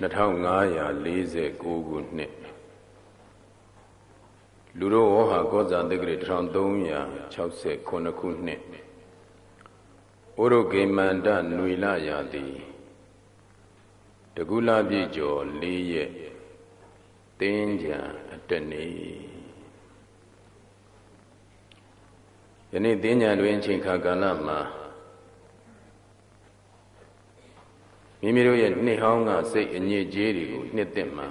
2549ခုနှစ်လူတို့ဝဟာကောဇာတက္ကရာ1369ခုနှစ်ဩရုဂေမန္တຫນွေလရာတိတကုလပြည့်ကျော်၄ရက်တင်းကြံအတနေယနေ့တင်းကြံတွင်ချိန်ခါကာလမှာ မိမိတို့ရဲ့နှစ်ဟောင်းကစိတ်အညစ်အကြေးတွေကိုနှစ်သက်မှာ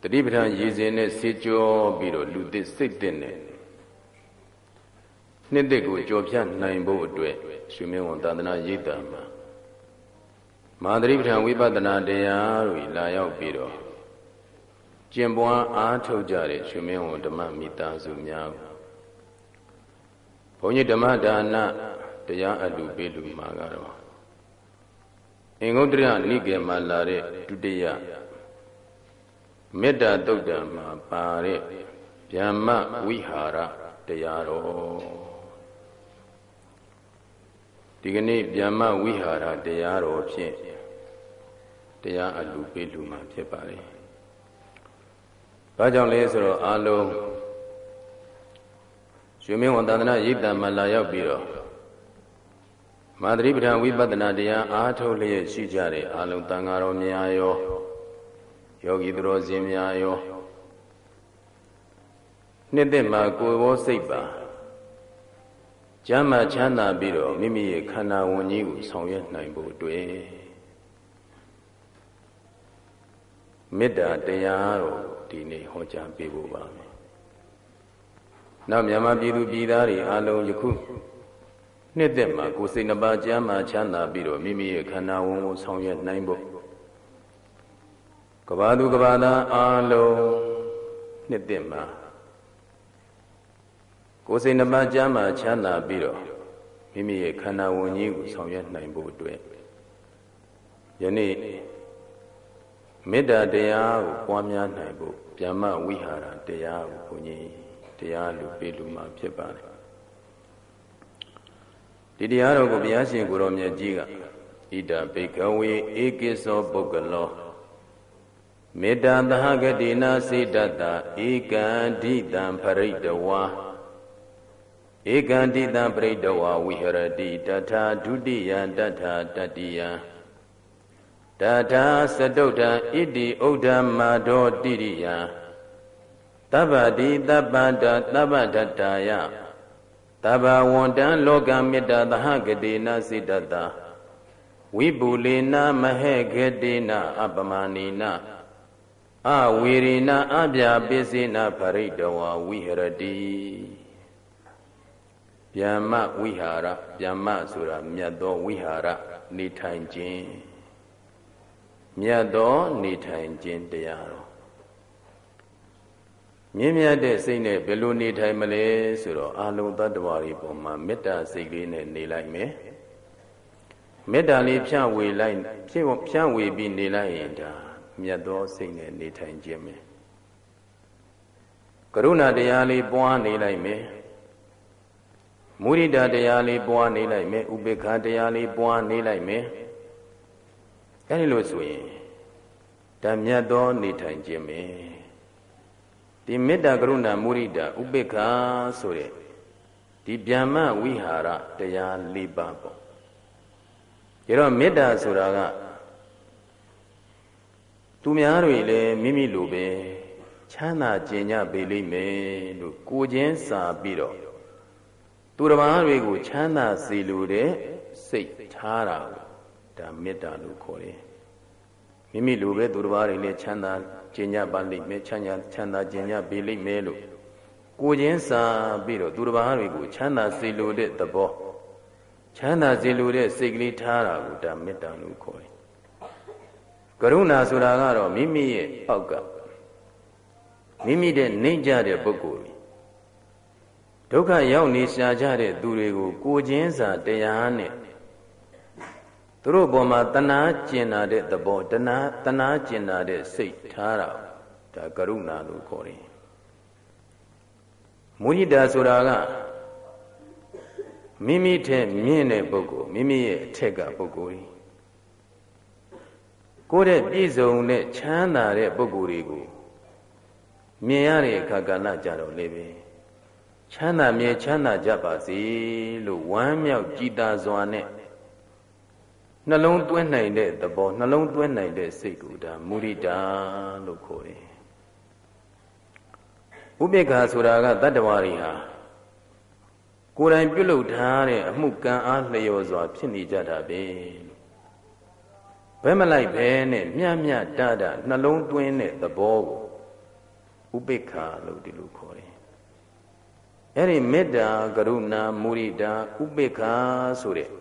တတိပဋ္ဌာန်ရည်စင်နဲ့စေကြောပြီးတော့လူသစ်စိတ်သစ်နဲ့နှစ်သက်ကိုကြော်ဖြတ်နိုင်ဖို့အတွက်ရှင်မင်းဝန်သာသနာရိပ်တာမှာမာသတိပဋ္ဌာန်ဝိပဿနာတရားတွေလာရောက်ပြီးတော့ကျင့်ပွားအားထုတ်ကြတဲ့ရှင်မင်းဝန်ဓမ္မမိသားစုများဘုန်းကြီးဓမ္မဒါန တရားအလူပေးလူမှာကတော့အင်္ဂုတ္တရနိကေမှာလာတဲ့ဒုတိယမေတ္တာတုတ်တံမှာပါတဲ့ဗျမ္မဝိဟာရတရားတော်ဒီကနေ့ဗျမ္မဝိဟာရတရားတော်ဖြင့်တရားအလူပေးလူမှာဖြစ်ပါလေ။ဘာကြောင့်လဲဆိုတော့အာလုံးရွှေမင်းဝန်သာသနာရိပ်တံမှာလာရောက်ပြီးတော့ မာသရိပဋ္ဌာန်ဝိပဿနာတရားအားထုတ်လျက်ရှိကြတဲ့အာလုံးတန်ဃာတော်များရောယောဂီသူတော်စင်များရောနှစ်သက်မှာကိုယ်ဘောစိတ်ပါကျမ်းမာချမ်းသာပြီးတော့မိမိရဲ့ခန္ဓာဝန်ကြီးကိုဆောင်ရွက်နိုင်ဖို့အတွက်မေတ္တာတရားတော်ဒီနေ့ဟောကြားပေးဖို့ပါမယ်။နောက်မြန်မာပြည်သူပြည်သားတွေအားလုံးယခု နှစ်သက်မှာကိုယ်စိတ်နှပါကျမ်းမာချမ်းသာပြီးတော့မိမိရဲ့ခန္ဓာဝန်ကိုဆောင်ရွက်နိုင်ဖို့ကဘာသူကဘာသားအားလုံးနှစ်သက်မှာကိုယ်စိတ်နှပါကျမ်းမာချမ်းသာပြီးတော့မိမိရဲ့ခန္ဓာဝန်ကြီးကိုဆောင်ရွက်နိုင်ဖို့အတွက်ယနေ့မေတ္တာတရားကိုပွားများနိုင်ဖို့ဗျမ္မဝိဟာရတရားကိုဘုန်းကြီးတရားလူပေးလူမှာဖြစ်ပါတယ် ဒီတရားတော်ကိုဘုရားရှင်ကိုရောမြတ်ကြီးကဣဒံဘေကဝေဧကိသောပုဂ္ဂလောမေတ္တာသဟဂတိနာစေတတဧကံဒိတံပရိတဝါဧကံဒိတံပရိတဝါဝိဟရတိတထာဒုတိယတထာတတိယတထာစတုထံဣတိဥဒ္ဓမာဒောတိရိယတဗ္ဗတိတပ္ပန္တသဗ္ဗတတ္တာယ တဗ္ဗဝန္တံလောကမေတ္တာသဟဂတိနာစိတတဝိပုလေနာမဟေဂတိနာအပမဏိနာအဝေရိနာအပြာပိစိနာဖရိတဝဝိဟရတိဗျမ္မဝိဟာရဗျမ္မဆိုတာမြတ်သောဝိဟာရနေထိုင်ခြင်းမြတ်သောနေထိုင်ခြင်းတရားတော် မြင့်မြတ်တဲ့စိတ်နဲ့ဘယ်လိုနေထိုင်မလဲဆိုတော့အာလုံတ attva တွေပေါ်မှာမေတ္တာစိတ်လေးနဲ့နေလိုက်မယ်မေတ္တာလေးဖြန့်ဝေလိုက်ဖြစ်ဖြန့်ဝေပြီးနေလိုက်ရင်ဒါမြတ်သောစိတ်နဲ့နေထိုင်ခြင်းပဲကရုဏာတရားလေးပွားနေလိုက်မယ်မုရိဒတရားလေးပွားနေလိုက်မယ်ဥပေက္ခတရားလေးပွားနေလိုက်မယ်အဲဒီလိုဆိုရင်ဓမ္မြတ်သောနေထိုင်ခြင်းပဲ ဒီမေတ္တာကရုဏာမုရိဒဥပေက္ခဆိုတဲ့ဒီဗျမ္မဝိဟာရတရား၄ပါးပေါ့ဒါတော့မေတ္တာဆိုတာကသူများတွေလည်းမိမိလိုပဲချမ်းသာကျင်ကြပေလိမ့်မယ်လို့ကိုချင်းစာပြီးတော့သူတစ်ပါးတွေကိုချမ်းသာစေလိုတဲ့စိတ်ထားတာဒါမေတ္တာလို့ခေါ်တယ် မိမိလိုပဲသူတစ်ပါးတွေလည်းချမ်းသာကျင်ကြပါလိမ့်မယ်ချမ်းသာချမ်းသာကျင်ကြပေလိမ့်မယ်လို့ကိုချင်းစာပြီးတော့သူတစ်ပါးတွေကိုချမ်းသာစေလိုတဲ့သဘောချမ်းသာစေလိုတဲ့စိတ်ကလေးထားတာကိုဒါမေတ္တာလို့ခေါ်တယ်ကရုဏာဆိုတာကတော့မိမိရဲ့အောက်ကမိမိတဲ့နှိမ့်ကြတဲ့ပုဂ္ဂိုလ်ဒုက္ခရောက်နေရှာကြတဲ့သူတွေကိုကိုချင်းစာတရားနဲ့ သူတို့ဘောမှာတဏှာကျင်နာတဲ့သဘောတဏှာတဏှာကျင်နာတဲ့စိတ်ထားတာဒါကရုဏာလို့ခေါ်တယ်မုညိတာဆိုတာကမိမိထက်မြင့်တဲ့ပုဂ္ဂိုလ်မိမိရဲ့အထက်ကပုဂ္ဂိုလ်ကိုယ့်ရဲ့ပြည့်စုံတဲ့ချမ်းသာတဲ့ပုဂ္ဂိုလ်တွေကိုမြင်ရတဲ့အခါကလည်းကြတော့လေပဲချမ်းသာမြဲချမ်းသာကြပါစေလို့ဝမ်းမြောက်ကြည်သာစွာနဲ့ နှလုံးသွင်းနိုင်တဲ့သဘောနှလုံးသွင်းနိုင်တဲ့စိတ်ကိုဒါမုရိဒာလို့ခေါ်တယ်ဥပေက္ခဆိုတာကတတ္တဝါတွေဟာကိုယ်တိုင်ပြုလုပ်ထားတဲ့အမှုကံအားလျော်စွာ ဖြစ်နေကြတာပဲဘယ်မလိုက်ပဲနဲ့မြတ်မြတ်တတနှလုံးသွင်းတဲ့သဘောကိုဥပေက္ခလို့ဒီလိုခေါ်တယ်အဲ့ဒီမေတ္တာကရုဏာမုရိဒာဥပေက္ခဆိုတဲ့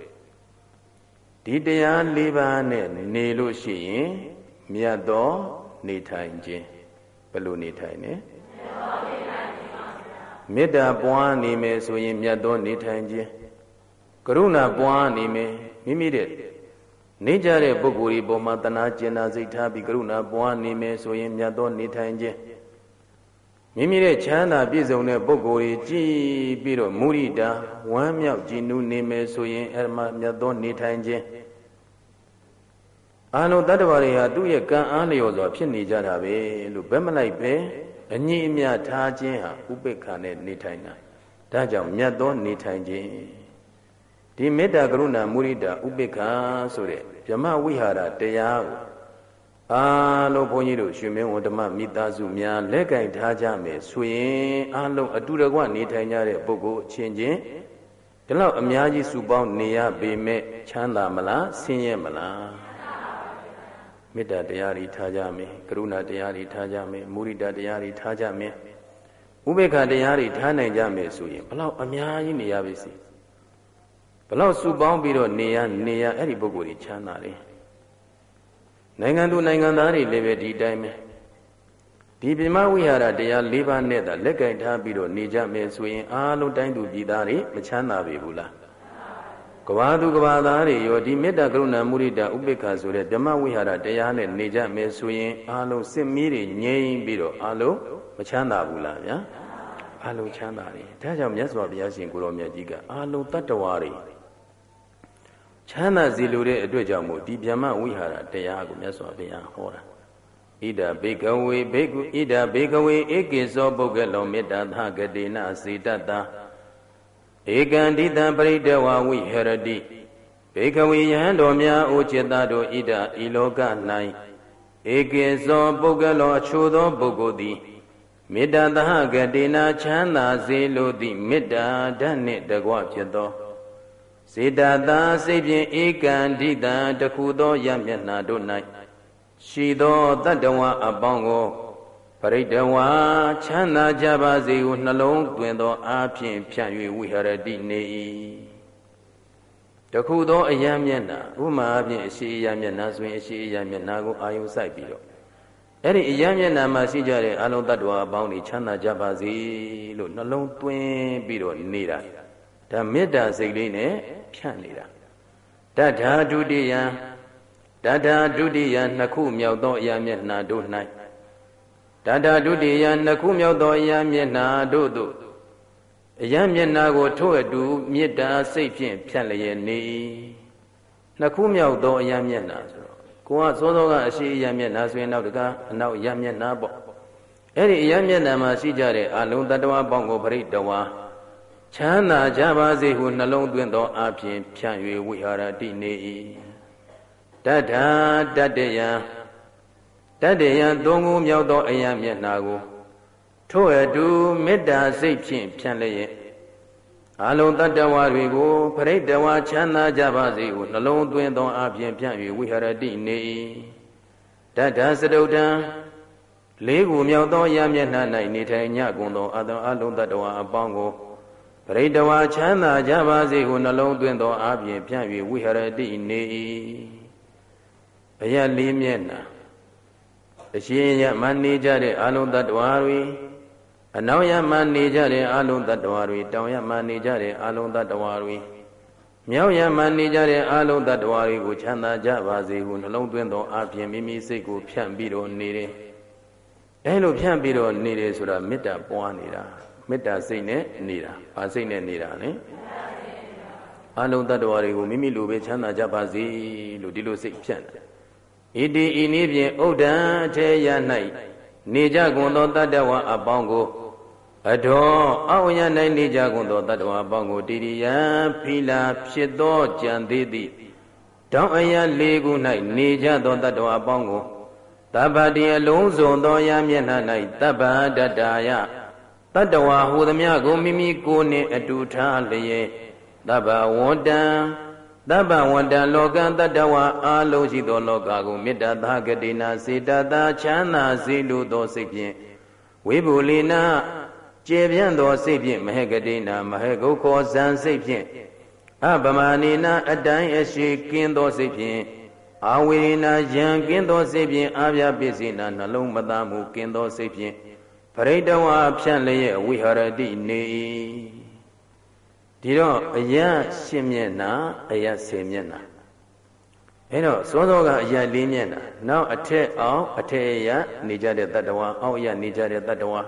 ဒီတရား၄ပါးနဲ့နေလို့ရှိရင်မြတ်သောနေထိုင်ခြင်းဘယ်လိုနေထိုင်လဲမေတ္တာပွားနေမယ်ဆိုရင်မြတ်သောနေထိုင်ခြင်းကရုဏာပွားနေမယ်မိမိတဲ့နေကြတဲ့ပုဂ္ဂိုလ်ဒီပေါ်မှာတနာကျင်နာစိတ်ထားပြီးကရုဏာပွားနေမယ်ဆိုရင်မြတ်သောနေထိုင်ခြင်း မိမိရဲ့ချမ်းသာပြည့်စုံတဲ့ပုဂ္ဂိုလ်ကြီးကြည်ပြီးတော့မုရိဒာဝမ်းမြောက်ကြည်နူးနေမယ်ဆိုရင်အဲ့မှာမြတ်သောနေထိုင်ခြင်းအာလုံးတတ္တဝါတွေဟာသူ့ရဲ့ကံအားလျော်စွာဖြစ်နေကြတာပဲလို့ဘက်မလိုက်ပဲအညီအမျှထားခြင်းဟာဥပေက္ခနဲ့နေထိုင်တာဒါကြောင့်မြတ်သောနေထိုင်ခြင်းဒီမေတ္တာကရုဏာမုရိဒာဥပေက္ခဆိုတဲ့ဗြဟ္မဝိဟာရတရားကို အားလုံးဘုန်းကြီးတို့ရှင်မင်းဝန်ဓမ္မမိသားစုများလက်ကင်ထားကြမယ်ဆိုရင်အားလုံးအတူတကွနေထိုင်ကြတဲ့ပုဂ္ဂိုလ်အချင်းချင်းဒီလောက်အများကြီးစုပေါင်းနေရပေမဲ့ချမ်းသာမလားဆင်းရဲမလားမေတ္တာတရားတွေထားကြမယ်ကရုဏာတရားတွေထားကြမယ်မုရိဒတရားတွေထားကြမယ်ဥပေက္ခတရားတွေထားနိုင်ကြမယ်ဆိုရင်ဘလောက်အများကြီးနေရပါစေဘလောက်စုပေါင်းပြီးတော့နေရနေရအဲ့ဒီပုဂ္ဂိုလ်ကြီးချမ်းသာတယ် နိုင်ငံသူနိုင်ငံသားတွေလည်းပဲဒီတိုင်းပဲဒီပြမဝိဟာရတရား၄ပါးနဲ့သာလက်ကင်ထားပြီးတော့နေကြမယ်ဆိုရင်အားလုံးတိုင်းသူပြည်သားတွေမချမ်းသာပြီဘူးလားကဘာသူကဘာသားတွေရောဒီမေတ္တာကရုဏာမုရိဒာဥပေက္ခဆိုတဲ့ဓမ္မဝိဟာရတရားနဲ့နေကြမယ်ဆိုရင်အားလုံးစစ်မီးတွေငြိမ်းပြီးတော့အားလုံးမချမ်းသာဘူးလားဗျာအားလုံးချမ်းသာတယ်ဒါကြောင့်မြတ်စွာဘုရားရှင်ကိုရောမြတ်ကြီးကအားလုံးတတ္တဝါတွေ ချမ်းသာစီလိုတဲ့အတွက်ကြောင့်မို့ဒီဗျမဝိဟာရတရားကိုမြတ်စွာဘုရားဟောတာဣဒဘေကဝေဘေကုဣဒဘေကဝေဧကေသောပုဂ္ဂလောမေတ္တာသဂတိနစေတတံဧကံဒိတံပရိတဝဝိဟရတိဘေကဝေယဟန်တော်များအိုจิตတို့ဣဒဤလောက၌ဧကေသောပုဂ္ဂလောအချို့သောပုဂ္ဂိုလ်သည်မေတ္တာသဟဂတိနာချမ်းသာစေလိုသည့်မေတ္တာဓာတ်နှင့်တကွဖြစ်သော စေတသာစိတ်ဖြင့်ဧကံဒိတံတခုသောရမျက်နာတို့၌ရှိသောတတ္တဝါအပေါင်းကိုပရိတဝါချမ်းသာကြပါစေဟုနှလုံးသွင်းသောအာဖြင့်ဖြန့်၍ဝိဟရတိနေ၏တခုသောအယံမျက်နာဥမာအပြင်အရှိအယံမျက်နာဆိုရင်အရှိအယံမျက်နာကိုအာယုစိုက်ပြီးတော့အဲ့ဒီအယံမျက်နာမှာရှိကြတဲ့အလုံးတ attva အပေါင်းတွေချမ်းသာကြပါစေလို့နှလုံးသွင်းပြီးတော့နေတာဒါမေတ္တာစိတ်လေးနဲ့ ဖြန့်နေတာတထာဒုတိယတထာဒုတိယနှစ်ခုမြောက်သောအရာမျက်နှာတို့၌တထာဒုတိယနှစ်ခုမြောက်သောအရာမျက်နှာတို့သို့အရာမျက်နှာကိုထို့အတူမေတ္တာစိတ်ဖြင့်ဖြန့်လျက်နေနှစ်ခုမြောက်သောအရာမျက်နှာဆိုတော့ကိုကစောစောကအရှိအရာမျက်နှာဆိုရင်နောက်တကအနောက်အရာမျက်နှာပေါ့အဲ့ဒီအရာမျက်နှာမှာရှိကြတဲ့အလုံးတ attva ပေါင်းကိုပရိတဝါ ချမ်းသာကြပါစေဟုနှလုံးသွင်းသောအပြင်ဖြန့်၍ဝိဟာရတိနေ၏တထာတတ္တယံတတ္တယံသုံးခုမြောက်သောအယံမျက်နာကိုထို့အတူမေတ္တာစိတ်ဖြင့်ဖြန့်လျက်အလုံးတတ္တဝါတွေကိုပရိတဝါချမ်းသာကြပါစေဟုနှလုံးသွင်းသောအပြင်ဖြန့်၍ဝိဟာရတိနေ၏တထာစတုတံလေးခုမြောက်သောအယံမျက်နှာ၌နေထိုင်ညကုန်သောအလုံးအလုံးတတ္တဝါအပေါင်းကို ပရိတဝါချမ်းသာကြပါစေဟုနှလုံးသွင်းသောအပြင်ဖြန့်၍ဝိဟရတိနေ၏ဘယလေးမျက်နှာအရှင်ရမနေကြတဲ့အလုံးတ attva တွေအနောက်ရမနေကြတဲ့အလုံးတ attva တွေတောင်ရမနေကြတဲ့အလုံးတ attva တွေမြောက်ရမနေကြတဲ့အလုံးတ attva တွေကိုချမ်းသာကြပါစေဟုနှလုံးသွင်းသောအပြင်မိမိစိတ်ကိုဖြန့်ပြီးတော့နေတယ်အဲလိုဖြန့်ပြီးတော့နေတယ်ဆိုတာမေတ္တာပွားနေတာ မေတ္တာစိတ်နဲ့နေတာဘာစိတ်နဲ့နေတာလဲအလုံးတ attva တွေကိုမိမိလိုပဲချမ်းသာကြပါစေလို့ဒီလိုစိတ်ဖြန့်တယ်ဣတိဤနည်းဖြင့်ဥဒ္ဒံအထေရ၌နေကြကုန်သောတတ္တဝအပေါင်းကိုအတော်အဝယ၌နေကြကုန်သောတတ္တဝအပေါင်းကိုတိရိယဖီလာဖြစ်သောကြံသေးသည့်တောင်းအရာလေးခု၌နေကြသောတတ္တဝအပေါင်းကိုတပ္ပတိအလုံးစုံသောရာမျက်နှာ၌တပ္ပတတ္တာယ တတ္တဝဟူသမျှကိုမိမိကိုယ်နှင့်အတူထားလျက်တပ္ပဝန္တံတပ္ပဝန္တံလောကံတတ္တဝအာလုံးရှိသောလောကကိုမေတ္တာသာဂတိနာစေတသာချမ်းသာစေလိုသောစိတ်ဖြင့်ဝိဘူလိနာကျေပြန့်သောစိတ်ဖြင့်မဟေကတိနာမဟေကုခောဇံစိတ်ဖြင့်အပမဏိနာအတိုင်းအရှိကင်းသောစိတ်ဖြင့်အာဝေရနာယံကင်းသောစိတ်ဖြင့်အာပြပစ္စည်းနာနှလုံးမသားမှုကင်းသောစိတ်ဖြင့်ပ ရိတဝါဖြန့်လျက်ဝိဟရတိနေ၏ဒီတော့အယရှင်းမျက်နှာအယဆယ်မျက်နှာအဲ့တော့စောစောကအယလေးမျက်နှာနောက်အထက်အောင်အထက်အယနေကြတဲ့တတ္တဝါအောက်အယနေကြတဲ့တတ္တဝါ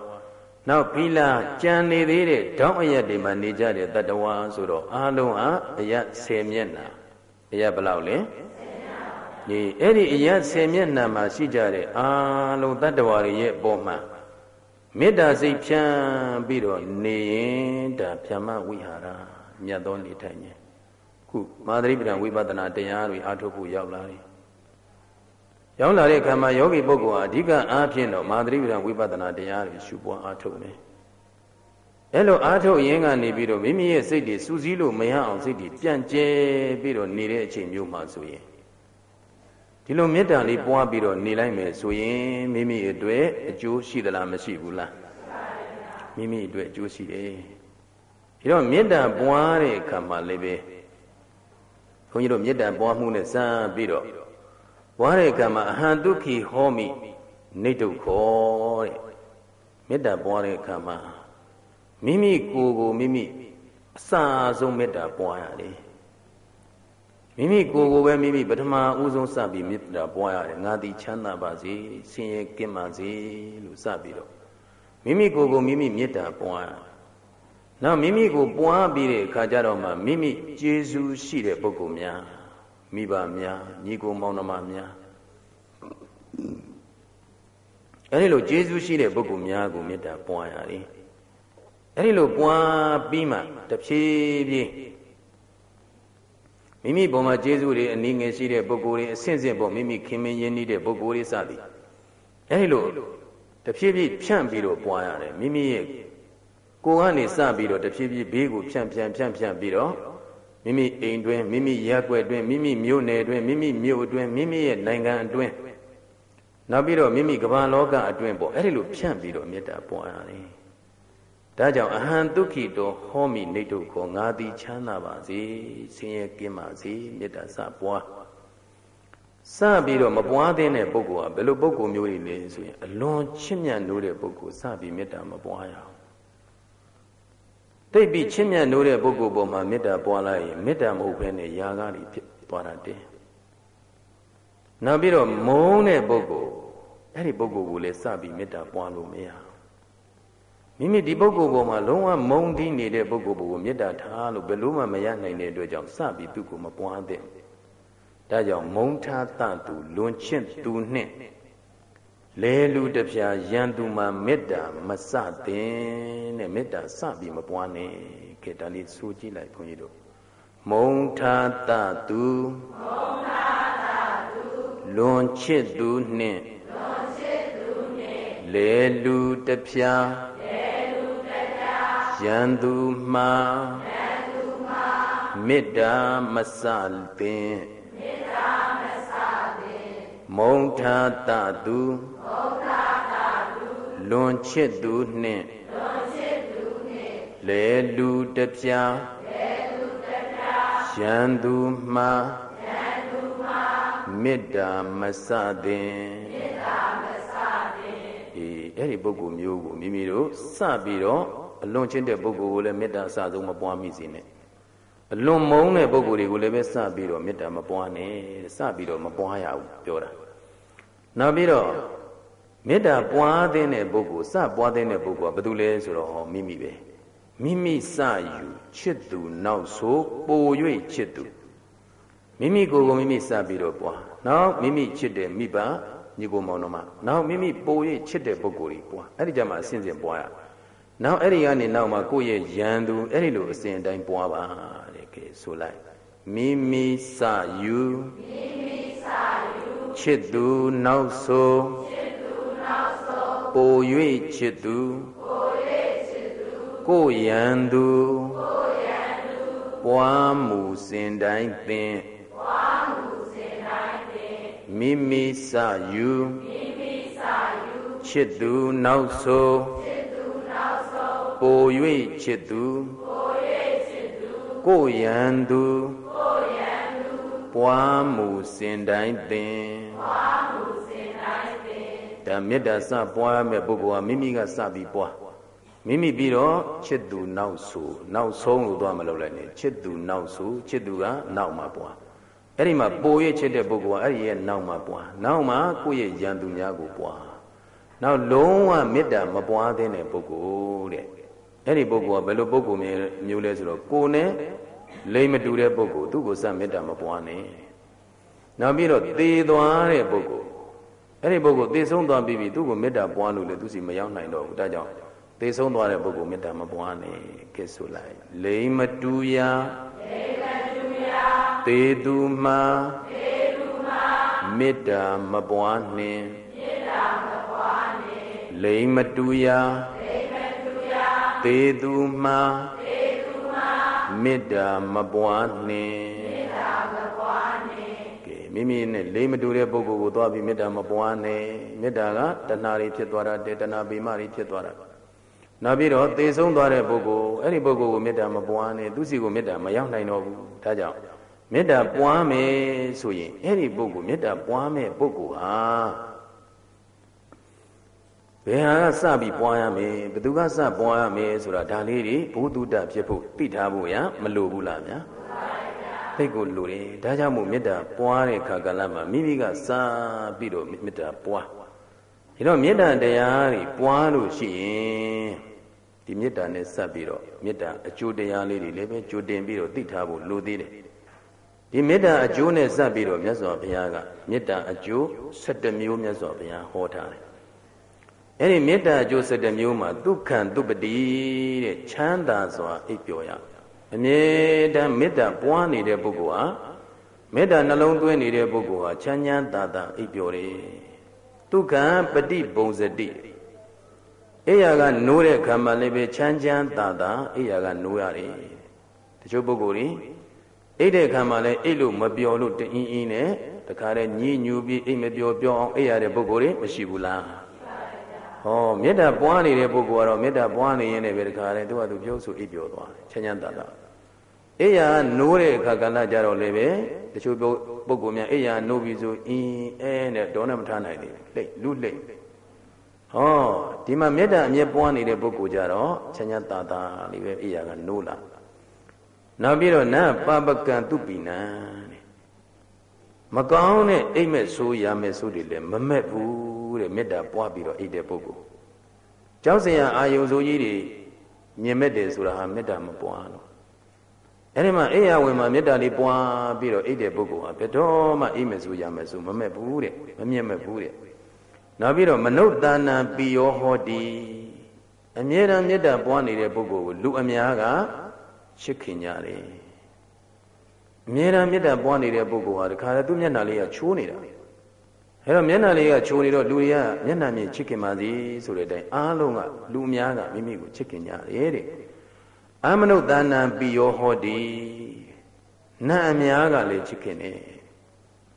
နောက်ဖီလာကြံနေသေးတဲ့တောင်းအယတွေမှာနေကြတဲ့တတ္တဝါဆိုတော့အားလုံးဟာအယဆယ်မျက်နှာအယဘယ်လောက်လဲဒီအဲ့ဒီအယဆယ်မျက်နှာမှာရှိကြတဲ့အားလုံးတတ္တဝါတွေရဲ့ပုံမှန် မေတ္တာစိတ်ဖြန်းပြီးတော့နေရင်ဒါဖြမဝိဟာရမြတ်သောနေထိုင်ခြင်းခုမာသရိပဒံဝိပဿနာတရားတွေအားထုတ်ဖို့ရောက်လာတယ်ရောက်လာတဲ့အခါမှာယောဂီပုဂ္ဂိုလ်ဟာအဓိကအားဖြင့်တော့မာသရိပဒံဝိပဿနာတရားတွေရှုပွားအားထုတ်မယ်အဲ့လိုအားထုတ်ရင်းကနေပြီးတော့မိမိရဲ့စိတ်တွေစူးစီးလို့မရအောင်စိတ်တွေပြန့်ကျဲပြီးတော့နေတဲ့အချိန်မျိုးမှာဆိုရင် ဒီလိုမေတ္တာလေးပွားပြီးတော့နေလိုက်မယ်ဆိုရင်မိမိအတွက်အကျိုးရှိသလားမရှိဘူးလားမိမိအတွက်အကျိုးရှိတယ်ဒီတော့မေတ္တာပွားတဲ့အခါမှာလည်းပဲခွန်ကြီးတို့မေတ္တာပွားမှုနဲ့စမ်းပြီးတော့ပွားတဲ့အခါမှာအဟံဒုက္ခိဟောမိနေတုခောတဲ့မေတ္တာပွားတဲ့အခါမှာမိမိကိုယ်ကိုမိမိအစာဆုံးမေတ္တာပွားရတယ် မိမိကိုယ်ကိုပဲမိမိပထမဦးဆုံးစပြီးမေတ္တာပွားရတယ်ငါသည်ချမ်းသာပါစေဆင်းရဲကင်းပါစေလို့စပြီးတော့မိမိကိုယ်ကိုမိမိမေတ္တာပွားရနောက်မိမိကိုပွားပြီးတဲ့အခါကျတော့မှမိမိကျေးဇူးရှိတဲ့ပုဂ္ဂိုလ်များမိဘများညီကိုမောင်နှမများအဲဒီလိုကျေးဇူးရှိတဲ့ပုဂ္ဂိုလ်များကိုမေတ္တာပွားရတယ်အဲဒီလိုပွားပြီးမှတဖြည်းဖြည်း မိမိပုံမှာကျေးဇူးတွေအနည်းငယ်ရှိတဲ့ပုဂ္ဂိုလ်တွေအဆင့်ဆင့်ပေါ့မိမိခင်မင်းရင်းနှီးတဲ့ပုဂ္ဂိုလ်တွေစသည်အဲဒီလိုတဖြည်းဖြည်းဖြန့်ပြီးတော့ပွားရတယ်မိမိရဲ့ကိုယ်ကနေစပြီးတော့တဖြည်းဖြည်းဘေးကိုဖြန့်ဖြန့်ဖြန့်ဖြန့်ပြီးတော့မိမိအိမ်တွင်မိမိရပ်ကွက်တွင်မိမိမြို့နယ်တွင်မိမိမြို့တွင်မိမိရဲ့နိုင်ငံအတွင်းနောက်ပြီးတော့မိမိကမ္ဘာလောကအတွင်းပေါ့အဲ့ဒီလိုဖြန့်ပြီးတော့မေတ္တာပွားရတယ် ဒါကြောင့်အဟံဒုက္ခိတောဟောမိနေတုခောငါသည်ချမ်းသာပါစေဆင်းရဲကင်းပါစေမေတ္တာစပွားစပြီးတော့မပွားတဲ့ပုဂ္ဂိုလ်ကဘယ်လိုပုဂ္ဂိုလ်မျိုးတွေလဲဆိုရင်အလွန်ချစ်မြတ်နိုးတဲ့ပုဂ္ဂိုလ်စပြီးမေတ္တာမပွားရအောင်တိတ်ပြီးချစ်မြတ်နိုးတဲ့ပုဂ္ဂိုလ်ပေါ်မှာမေတ္တာပွားလိုက်ရင်မေတ္တာမဟုတ်ဘဲနဲ့ຢာကားတွေဖြစ်သွားတာတင်နောက်ပြီးတော့မုန်းတဲ့ပုဂ္ဂိုလ်အဲ့ဒီပုဂ္ဂိုလ်ကိုလည်းစပြီးမေတ္တာပွားလို့မရ မိမိဒီပုဂ္ဂိုလ်ပေါ်မှာလုံးဝမုန်းတီးနေတဲ့ပုဂ္ဂိုလ်ကိုမေတ္တာထားလို့ဘယ်လို့မှမရနိုင်တဲ့အတွက်ကြောင့်စပြီးသူ့ကိုမပွားတဲ့ဒါကြောင့်မုန်းထားတသူလွန်ချင့်သူနှင့်လဲလူတပြာရန်သူမှာမေတ္တာမစသင်တဲ့မေတ္တာစပြီးမပွားနဲ့ခေတ္တလေးဆိုကြည့်လိုက်ခွန်ကြီးတို့မုံထာတသူမုံထာတသူလွန်ချစ်သူနှင့်လွန်ချစ်သူနှင့်လဲလူတပြာလဲလူတပြာ ရန်သူမှာရန်သူမှာမေတ္တာမစသင်မေတ္တာမစသင်မုံထာတသူလွန်ချစ်သူနှင့်လွန်ချစ်သူနှင့်လေလူတပြားလေလူတပြားရန်သူမှာရန်သူမှာမေတ္တာမစသင်မေတ္တာမစသင်အေးအဲ့ဒီပုဂ္ဂိုလ်မျိုးကိုမိမိတို့စပြီးတော့ အလွန်ချစ်တဲ့ပုဂ္ဂိုလ်ကိုလည်းမေတ္တာအစဆုံးမပွားမိစေနဲ့အလွန်မုန်းတဲ့ပုဂ္ဂိုလ်တွေကိုလည်းပဲစပြီးတော့မေတ္တာမပွားနဲ့စပြီးတော့မပွားရဘူးပြောတာနောက်ပြီးတော့မေတ္တာပွားတဲ့ပုဂ္ဂိုလ်စပွားတဲ့ပုဂ္ဂိုလ်ကဘာတူလဲဆိုတော့ဟောမိမိပဲမိမိစယူချစ်သူနောက်ဆိုပို၍ချစ်သူမိမိကိုယ်ကိုမိမိစပြီးတော့ပွားနောက်မိမိချစ်တဲ့မိဘညီကိုမောင်နှမနောက်မိမိပို၍ချစ်တဲ့ပုဂ္ဂိုလ်ကြီးပွားအဲ့ဒီကြမှာအစဉ်စဉ်ပွားရ နောက်အဲ့ဒီကနေနောက်မှာကိုယ့်ရဲ့ယံသူအဲ့ဒီလိုအစဉ်အတိုင်းပွားပါတဲ့ကဲဆိုလိုက်မိမိစယူမိမိစယူချစ်သူနောက်ဆိုချစ်သူနောက်ဆိုပို၍ချစ်သူပို၍ချစ်သူကိုယ်ယံသူကိုယ်ယံသူပွားမှုစဉ်တိုင်းသင်ပွားမှုစဉ်တိုင်းသင်မိမိစယူမိမိစယူချစ်သူနောက်ဆိုချစ်သူနောက်ဆို ပို၍ချစ်သူပို၍ချစ်သူကိုယ်ယံသူကိုယ်ယံသူပွားမှုစဉ်တိုင်းသင်ပွားမှုစဉ်တိုင်းသင်ဒါမေတ္တာစပွားရမယ့်ပုဂ္ဂိုလ်ဟာမိမိကစပြီးပွားမိမိပြီးတော့ချစ်သူနောက်ဆိုနောက်ဆုံးလို့သွားမလုပ်လိုက်နဲ့ချစ်သူနောက်ဆိုချစ်သူကနောက်မှပွားအဲ့ဒီမှာပိုရချစ်တဲ့ပုဂ္ဂိုလ်ကအဲ့ဒီရဲ့နောက်မှပွားနောက်မှကိုယ့်ရဲ့ယံသူများကိုပွားနောက်လုံးဝမေတ္တာမပွားသင့်တဲ့ပုဂ္ဂိုလ်တဲ့ အဲ့ဒီပုဂ္ဂိုလ်ကဘယ်လိုပုဂ္ဂိုလ်မျိုးလဲဆိုတော့ကိုယ်နဲ့လိမ်မတူတဲ့ပုဂ္ဂိုလ်သူ့ကိုစမေတ္တာမပွားနဲ့နောက်ပြီးတော့သေသွားတဲ့ပုဂ္ဂိုလ်အဲ့ဒီပုဂ္ဂိုလ်သေဆုံးသွားပြီးပြီသူ့ကိုမေတ္တာပွားလို့လေသူစီမရောက်နိုင်တော့ဘူးဒါကြောင့်သေဆုံးသွားတဲ့ပုဂ္ဂိုလ်မေတ္တာမပွားနဲ့ကဲဆိုလိုက်လိမ်မတူရာလိမ်မတူရာသေသူမှာသေသူမှာမေတ္တာမပွားနှင့်မေတ္တာမပွားနှင့်လိမ်မတူရာလိမ်မတူရာ သေသူမှာသေသူမှာမေတ္တာမပွားနှင့်မေတ္တာမပွားနှင့်ကဲမိမိနဲ့လိမ်မတူတဲ့ပုဂ္ဂိုလ်ကိုသွားပြီးမေတ္တာမပွားနဲ့မေတ္တာကတဏှာတွေဖြစ်သွားတာတေတဏှာပိမတွေဖြစ်သွားတာနောက်ပြီးတော့သေဆုံးသွားတဲ့ပုဂ္ဂိုလ်အဲ့ဒီပုဂ္ဂိုလ်ကိုမေတ္တာမပွားနဲ့သူစီကိုမေတ္တာမရောက်နိုင်တော့ဘူးဒါကြောင့်မေတ္တာပွားမယ်ဆိုရင်အဲ့ဒီပုဂ္ဂိုလ်မေတ္တာပွားမဲ့ပုဂ္ဂိုလ်ဟာ ဘယ်ဟာကစပြီးပွားရမယ်ဘယ်သူကစပွားရမယ်ဆိုတာဒါလေးတွေဘုသူတ္တဖြစ်ဖို့သိထားဖို့ရမလိုဘူးလားဗျာသိကိုလိုတယ်ဒါကြောင့်မို့မေတ္တာပွားတဲ့ခါကလမှာမိမိကစပြီးတော့မေတ္တာပွားဒီတော့မေတ္တာတရားတွေပွားလို့ရှိရင်ဒီမေတ္တာနဲ့ဆက်ပြီးတော့မေတ္တာအကျိုးတရားလေးတွေလည်းပဲကြိုတင်ပြီးတော့သိထားဖို့လိုသေးတယ်ဒီမေတ္တာအကျိုးနဲ့ဆက်ပြီးတော့မြတ်စွာဘုရားကမေတ္တာအကျိုး7မျိုးမြတ်စွာဘုရားဟောထားတယ် အဲ့ဒီမေတ္တာအကျိုး7မျိုးမှာဒုက္ခံတုပတိတဲ့ချမ်းသာစွာအိပ်ပျော်ရအမြဲတမ်းမေတ္တာပွားနေတဲ့ပုဂ္ဂိုလ်ဟာမေတ္တာနှလုံးသွင်းနေတဲ့ပုဂ္ဂိုလ်ဟာချမ်းချမ်းသာသာအိပ်ပျော်တယ်ဒုက္ခံပฏิပုံစတိအိယာကနိုးတဲ့ခံမှလည်းပဲချမ်းချမ်းသာသာအိယာကနိုးရတယ်တချို့ပုဂ္ဂိုလ်တွေအိတ်တဲ့ခံမှလည်းအိတ်လို့မပျော်လို့တအင်းအင်းနဲ့တခါတည်းညှိညူပြီးအိတ်မပျော်ပျော်အောင်အိရတဲ့ပုဂ္ဂိုလ်တွေမရှိဘူးလား ဟောမေတ္တာပွားနေတဲ့ပုဂ္ဂိုလ်ကတော့မေတ္တာပွားနေရင်လည်းပဲတခါတည်းသူကသူပြောဆိုအိပ်ပျော်သွားတယ်ချမ်းချမ်းသာသာအိယာနိုးတဲ့အခါကလည်းကြတော့လည်းပဲတချို့ပုဂ္ဂိုလ်များအိယာနိုးပြီဆိုအင်းအဲနဲ့ဒေါနဲ့မထားနိုင်ဘူးလိတ်လူလိတ်ဟောဒီမှာမေတ္တာအမြဲပွားနေတဲ့ပုဂ္ဂိုလ်ကြတော့ချမ်းချမ်းသာသာလေးပဲအိယာကနိုးလာနောက်ပြီးတော့နပပကံသူပိနံတဲ့မကောင်းတဲ့အိမ်မက်ဆိုးရမယ်ဆိုတွေလည်းမမက်ဘူး တဲ့မေတ္တာပွားပြီးတော့အိတ်တဲ့ပုဂ္ဂိုလ်ကြောက်စရာအာယုံဆိုကြီးတွေမြင်မဲ့တယ်ဆိုတာဟာမေတ္တာမပွားလို့အဲ့ဒီမှာအိယာဝင်မှာမေတ္တာလေးပွားပြီးတော့အိတ်တဲ့ပုဂ္ဂိုလ်ဟာဘယ်တော့မှအိမ်မက်ဆိုးရမယ်ဆိုမမက်ဘူးတဲ့မမြင်မဲ့ဘူးတဲ့နောက်ပြီးတော့မနုဿာနံပိယောဟောတိအမြဲတမ်းမေတ္တာပွားနေတဲ့ပုဂ္ဂိုလ်ကိုလူအများကချစ်ခင်ကြတယ်အမြဲတမ်းမေတ္တာပွားနေတဲ့ပုဂ္ဂိုလ်ဟာတခါတည်းသူ့မျက်နှာလေးကချိုးနေတာ အဲ့တော့မျက်နှာလေးကချိုးနေတော့လူတွေကမျက်နှာမြင်ချစ်ခင်ပါစေဆိုတဲ့အတိုင်းအားလုံးကလူအများကမိမိကိုချစ်ခင်ကြတယ်တဲ့အမနုဿာနံပိယောဟောတိနတ်အများကလည်းချစ်ခင်တယ်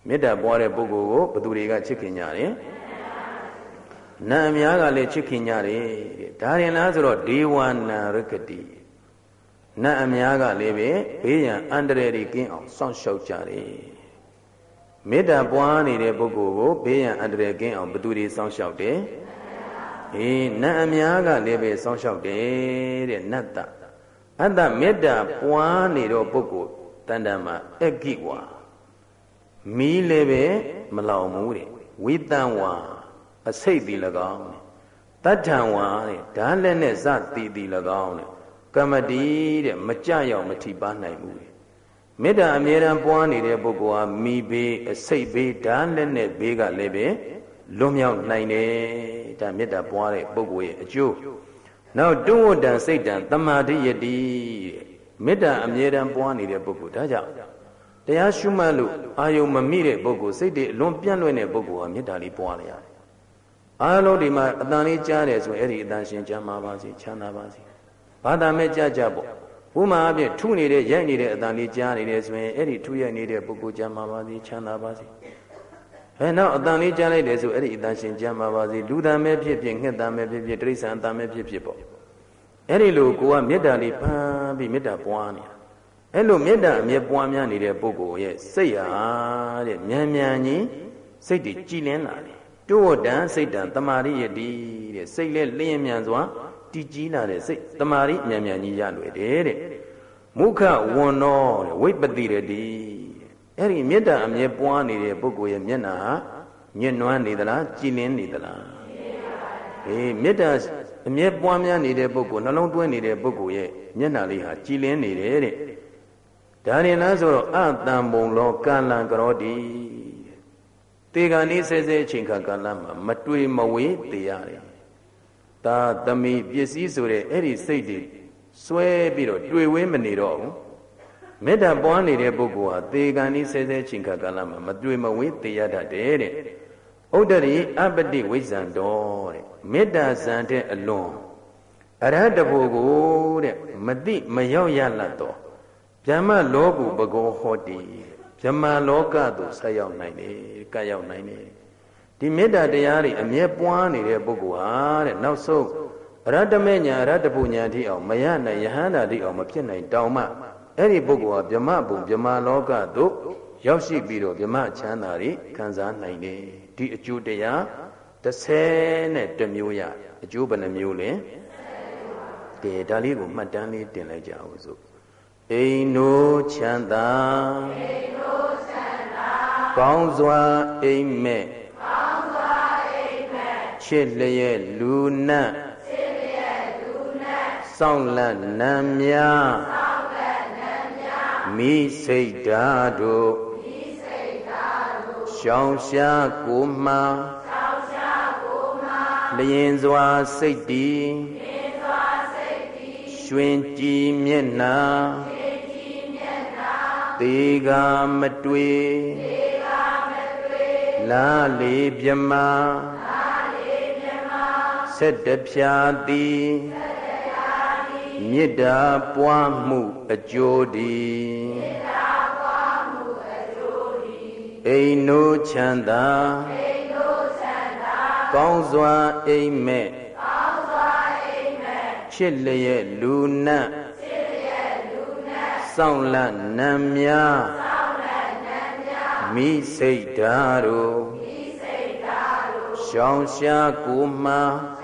မေတ္တာပွားတဲ့ပုဂ္ဂိုလ်ကိုဘသူတွေကချစ်ခင်ကြတယ်နတ်အများကလည်းချစ်ခင်ကြတယ်ဒါရင်လားဆိုတော့ဒေဝနာရကတိနတ်အများကလည်းပဲဘေးရန်အန္တရာယ်တွေကင်းအောင်စောင့်ရှောက်ကြတယ် မေတ္တာပွားနေတဲ့ပုဂ္ဂိုလ်ကိုဘေးရန်အန္တရာယ်ကင်းအောင်ဘသူတွေစောင့်ရှောက်တယ်အေးနတ်အများကလည်းပဲစောင့်ရှောက်တယ်တဲ့နတ်တအတ္တမေတ္တာပွားနေတော့ပုဂ္ဂိုလ်တန်တန်မှာအကိဝါမီးလည်းပဲမလောင်ဘူးတဲ့ဝိတံဝါအစိတ်ဒီ၎င်းတတ္ထံဝါတဲ့ဓာလက်နဲ့စသည်ဒီ၎င်းတဲ့ကမ္မတိတဲ့မကြရောက်မထိပါနိုင်ဘူး မေတ္တာအမြဲတမ်းပွားနေတဲ့ပုဂ္ဂိုလ်ဟာမိဘေးအစိတ်ဘေးဓာတ်လက်နဲ့ဘေးကလည်းပဲလွတ်မြောက်နိုင်တယ်ဒါမေတ္တာပွားတဲ့ပုဂ္ဂိုလ်ရဲ့အကျိုးနောက်တွဝတ္တံစိတ်တံတမာတိယတိမေတ္တာအမြဲတမ်းပွားနေတဲ့ပုဂ္ဂိုလ်ဒါကြောင့်တရားရှုမှတ်လို့အာယုံမမိတဲ့ပုဂ္ဂိုလ်စိတ်တွေအလွန်ပြန့်လွင့်တဲ့ပုဂ္ဂိုလ်ဟာမေတ္တာလေးပွားနေရတယ်အားလုံးဒီမှာအတန်လေးကြားတယ်ဆိုရင်အဲ့ဒီအတန်ရှင်ချမ်းသာပါစေချမ်းသာပါစေဘာသာမဲ့ကြကြပေါ့ ဥမာအပြင်ထုနေတဲ့ရိုက်နေတဲ့အတန်လေးကြားနေတယ်ဆိုရင်အဲ့ဒီထုရိုက်နေတဲ့ပုဂ္ဂိုလ်ချမ်းသာပါစေချမ်းသာပါစေအဲနောက်အတန်လေးကြားလိုက်တယ်ဆိုအဲ့ဒီအတန်ရှင်ချမ်းသာပါစေလူတန်မဲ့ဖြစ်ဖြစ်ငှက်တန်မဲ့ဖြစ်ဖြစ်တိရစ္ဆာန်တန်မဲ့ဖြစ်ဖြစ်ပေါ့အဲ့ဒီလိုကိုကမေတ္တာလေးဖမ်းပြီးမေတ္တာပွားနေတာအဲ့လိုမေတ္တာအမြဲပွားများနေတဲ့ပုဂ္ဂိုလ်ရဲ့စိတ်ဟာတဲ့မြန်မြန်ကြီးစိတ်တွေကြည်လင်းလာတယ်တိုးတန်စိတ်တန်တမာရိယတိတဲ့စိတ်လဲလျင်မြန်စွာ တည်ကြီးလာတဲ့စိတ်တမာရိမြန်မြန်ကြီးရလွယ်တယ်တဲ့မုခဝဏ္ဏောတဲ့ဝိပတိရတိအဲ့ဒီမေတ္တာအမြဲပွားနေတဲ့ပုဂ္ဂိုလ်ရဲ့မျက်နှာဟာညှဉ်းနွမ်းနေသလားကြည်လင်းနေသလားအေးမေတ္တာအမြဲပွားများနေတဲ့ပုဂ္ဂိုလ်နှလုံးသွင်းနေတဲ့ပုဂ္ဂိုလ်ရဲ့မျက်နှာလေးဟာကြည်လင်းနေတယ်တဲ့ဒါရင်လားဆိုတော့အတံဘုံလောကာလံကရောတိတေဂာနိဆဲဆဲအချိန်ခါကာလမှာမတွေ့မဝေးတေရတယ်။ ဒါသမီးပစ္စည်းဆိုတဲ့အဲ့ဒီစိတ်တွေစွဲပြီးတော့တွေ့ဝဲမနေတော့ဘူး။မေတ္တာပွားနေတဲ့ပုဂ္ဂိုလ်ဟာတေဂာနိဆဲဆဲအချိန်ခါကာလမှာမတွေ့မဝေးတေရတတ်တယ်တဲ့။ဥဒ္ဒရိအပတိဝိဇ္ဇံတော်တဲ့မေတ္တာဇံတဲ့အလွန်အရဟတဖို့ကိုတဲ့မတိမရောက်ရလတ်တော့ဗျမ္မလောကုပကောဟောတိဗြဟ္မာလောကသို့ဆက်ရောက်နိုင်တယ်ကပ်ရောက်နိုင်တယ် ဒီမေတ္တာတရားတွေအမြဲပွားနေတဲ့ပုဂ္ဂိုလ်ဟာတဲ့နောက်ဆုံးအရတ္တမေညာအရတ္တပူညာတိအောင်မရနိုင်ယဟန္တာတိအောင်မဖြစ်နိုင်တောင်မှအဲ့ဒီပုဂ္ဂိုလ်ဟာဗြဟ္မဘုံဗြဟ္မာလောကသို့ရောက်ရှိပြီးတော့ဗြဟ္မချမ်းသာတွေခံစားနိုင်တယ်ဒီအကျိုးတရား30နဲ့တမျိုးရအကျိုးဘယ်နှမျိုးလဲကဲဒါလေးကိုမှတ်တမ်းလေးတင်လိုက်ကြအောင်စို့အိမ်နိုးချမ်းသာအိမ်နိုးချမ်းသာကောင်းစွာအိမ်မဲ့ကောင်းစွာအိမ်မဲ့ ချစ်လျက်လူနတ်ချစ်လျက်လူနတ်စောင့်လတ်နံများစောင့်လတ်နံများမိစိတ်ဓာတို့မိစိတ်ဓာတို့ရှောင်းရှားကိုမှရှောင်းရှားကိုမှလျင်စွာစိတ်တည်လျင်စွာစိတ်တည်ရွှင်ကြည်မျက်နှာသေကမတွေ့သေကမတွေ့လာလေမြမလာလေမြမ ဆက်တဖြာသည်ဆက်တဖြာသည်မေတ္တာပွားမှုအကျိုးသည်မေတ္တာပွားမှုအကျိုးသည်အိမ်နိုးချမ်းသာအိမ်နိုးချမ်းသာကောင်းစွာအိမ်မဲ့ကောင်းစွာအိမ်မဲ့ချစ်လျက်လူနတ်စောင့်လန့်နံများစောင့်လန့်နံများမိစိတ်ဓာတို့မိစိတ်ဓာတို့ရှောင်းရှားကိုမှရှောင်းရှားကိုမှ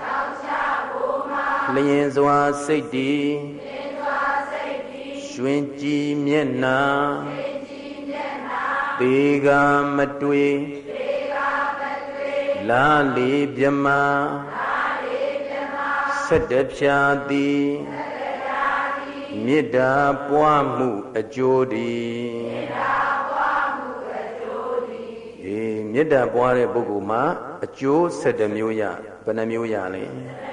လျင်စွာစိတ်တည်လျင်စွာစိတ်တည်ရွှင်ကြည်မျက်နှာရွှင်ကြည်မျက်နှာသေကမတွေ့သေကမတွေ့လာလေမြမလာလေမြမဆက်တဖြာသည်မေတ္တာပွားမှုအကျိုးတည်မေတ္တာပွားမှုအကျိုးတည်အေးမေတ္တာပွားတဲ့ပုဂ္ဂိုလ်မှာအကျိုး7မျိုးရဘယ်နှမျိုးရလဲ7မျိုးပါဗျာ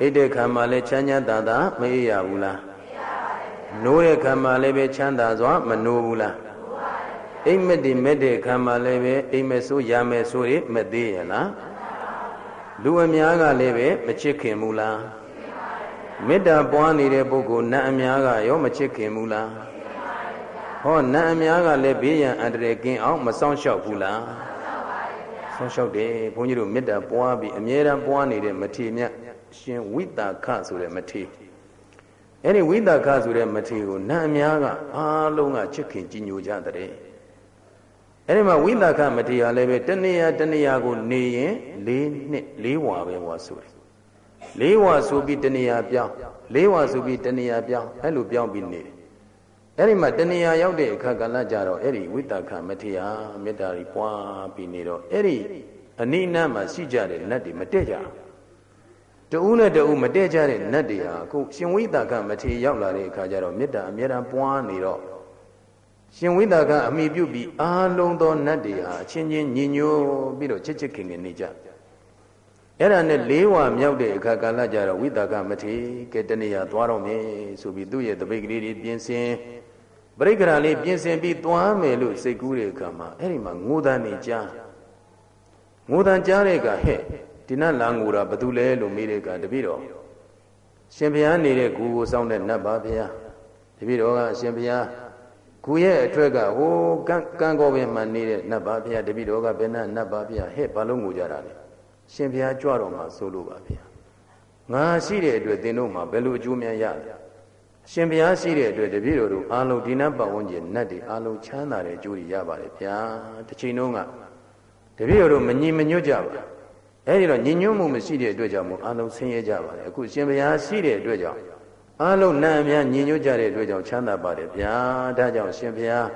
အိတ်တဲ့ခံမှာလဲချမ်းချမ်းသာသာမအေးရဘူးလားမအေးရပါတယ်ဗျာနိုးတဲ့ခံမှာလည်းပဲချမ်းသာစွာမနိုးဘူးလားနိုးပါတယ်ဗျာအိမ်မက်ဒီမက်တဲ့ခံမှာလည်းပဲအိမ်မက်ဆိုးရမယ်ဆိုရမသေးရလားလူအများကလည်းပဲမချစ်ခင်ဘူးလားမေတ္တာပွားနေတဲ့ပုဂ္ဂိုလ်နတ်အများကရောမချစ်ခင်ဘူးလားဟောနတ်အများကလည်းဘေးရန်အန္တရာယ်ကင်းအောင်မဆောင်ရှောက်ဘူးလားဆောင်ရှောက်တယ်ဘုန်းကြီးတို့မေတ္တာပွားပြီးအမြဲတမ်းပွားနေတဲ့မထေမြတ် ရှင်ဝိတာခဆိုတဲ့မထေအဲ့ဒီဝိတာခဆိုတဲ့မထေကိုနတ်အများကအားလုံးကချစ်ခင်ကြည်ညိုကြတဲ့အဲ့ဒီမှာဝိတာခမထေဟာလည်းပဲတဏှာတဏှာကိုနေရင်၄နှစ်၄ဝါပဲဝါဆိုတယ်လေးဝါဆိုပြီးတဏှာပြောင်းလေးဝါဆိုပြီးတဏှာပြောင်းအဲ့လိုပြောင်းပြီးနေတယ်အဲ့ဒီမှာတဏှာရောက်တဲ့အခါကလည်းကြတော့အဲ့ဒီဝိတ္တခမထေယမေတ္တာကြီးပွားပြီးနေတော့အဲ့ဒီအနိနာမှာရှိကြတဲ့နတ်တွေမတည့်ကြဘူး တူးနဲ့တူးမတည့်ကြတဲ့နတ်တွေဟာအခုရှင်ဝိတ္တခမထေရောက်လာတဲ့အခါကျတော့မေတ္တာအမြဲတမ်းပွားနေတော့ရှင်ဝိတာကအမိပြုပြီးအာလုံးသောနတ်တွေဟာအချင်းချင်းညီညွတ်ပြီးတော့ချစ်ချစ်ခင်ခင်နေကြအဲ့ဒါနဲ့လေးဝါမြောက်တဲ့အခါကာလကြတော့ဝိတာကမထေကဲတနေရသွားတော့မယ်ဆိုပြီးသူ့ရဲ့တပိတ်ကလေးတွေပြင်ဆင်ပရိက္ခရာလေးပြင်ဆင်ပြီးသွားမယ်လို့စိတ်ကူးတဲ့အခါမှာအဲ့ဒီမှာငိုတန်နေကြားငိုတန်ကြားတဲ့အခါဟဲ့ ဒီနတ်လာငိုတာဘာတူလဲလို့မေးတဲ့အခါတပည့်တော်ရှင်ဘုရားနေတဲ့ဂူကိုစောင်းတဲ့နတ်ပါဘုရားတပည့်တော်ကအရှင်ဘုရားဂူရဲ့အထွက်ကဟိုကံကံကောပင်မှနေတဲ့နတ်ပါဘုရားတပည့်တော်ကဘယ်နတ်နတ်ပါဘုရားဟဲ့ဘာလို့ငိုကြတာလဲရှင်ဘုရားကြွတော်မှာဆိုလို့ပါဘုရားငါရှိတဲ့အတွက်သင်တို့မှာဘယ်လိုအကျိုးများရလဲရှင်ဘုရားရှိတဲ့အတွက်တပည့်တော်တို့အားလုံးဒီနတ်ပတ်ဝန်းကျင်နတ်တွေအားလုံးချမ်းသာတဲ့အကျိုးတွေရပါတယ်ဗျာတစ်ချိန်လုံးကတပည့်တော်တို့မညီမညွတ်ကြပါ အဲ့ဒီတော့ညီညွတ်မှုမရှိတဲ့အတွက်ကြောင့်မို့အားလုံးဆင်းရဲကြပါတယ်အခုရှင်ဘုရားရှိတဲ့အတွက်ကြောင့်အားလုံးနာအများညီညွတ်ကြတဲ့အတွက်ကြောင့်ချမ်းသာပါတယ်ဗျာဒါကြောင့်ရှင်ဘုရား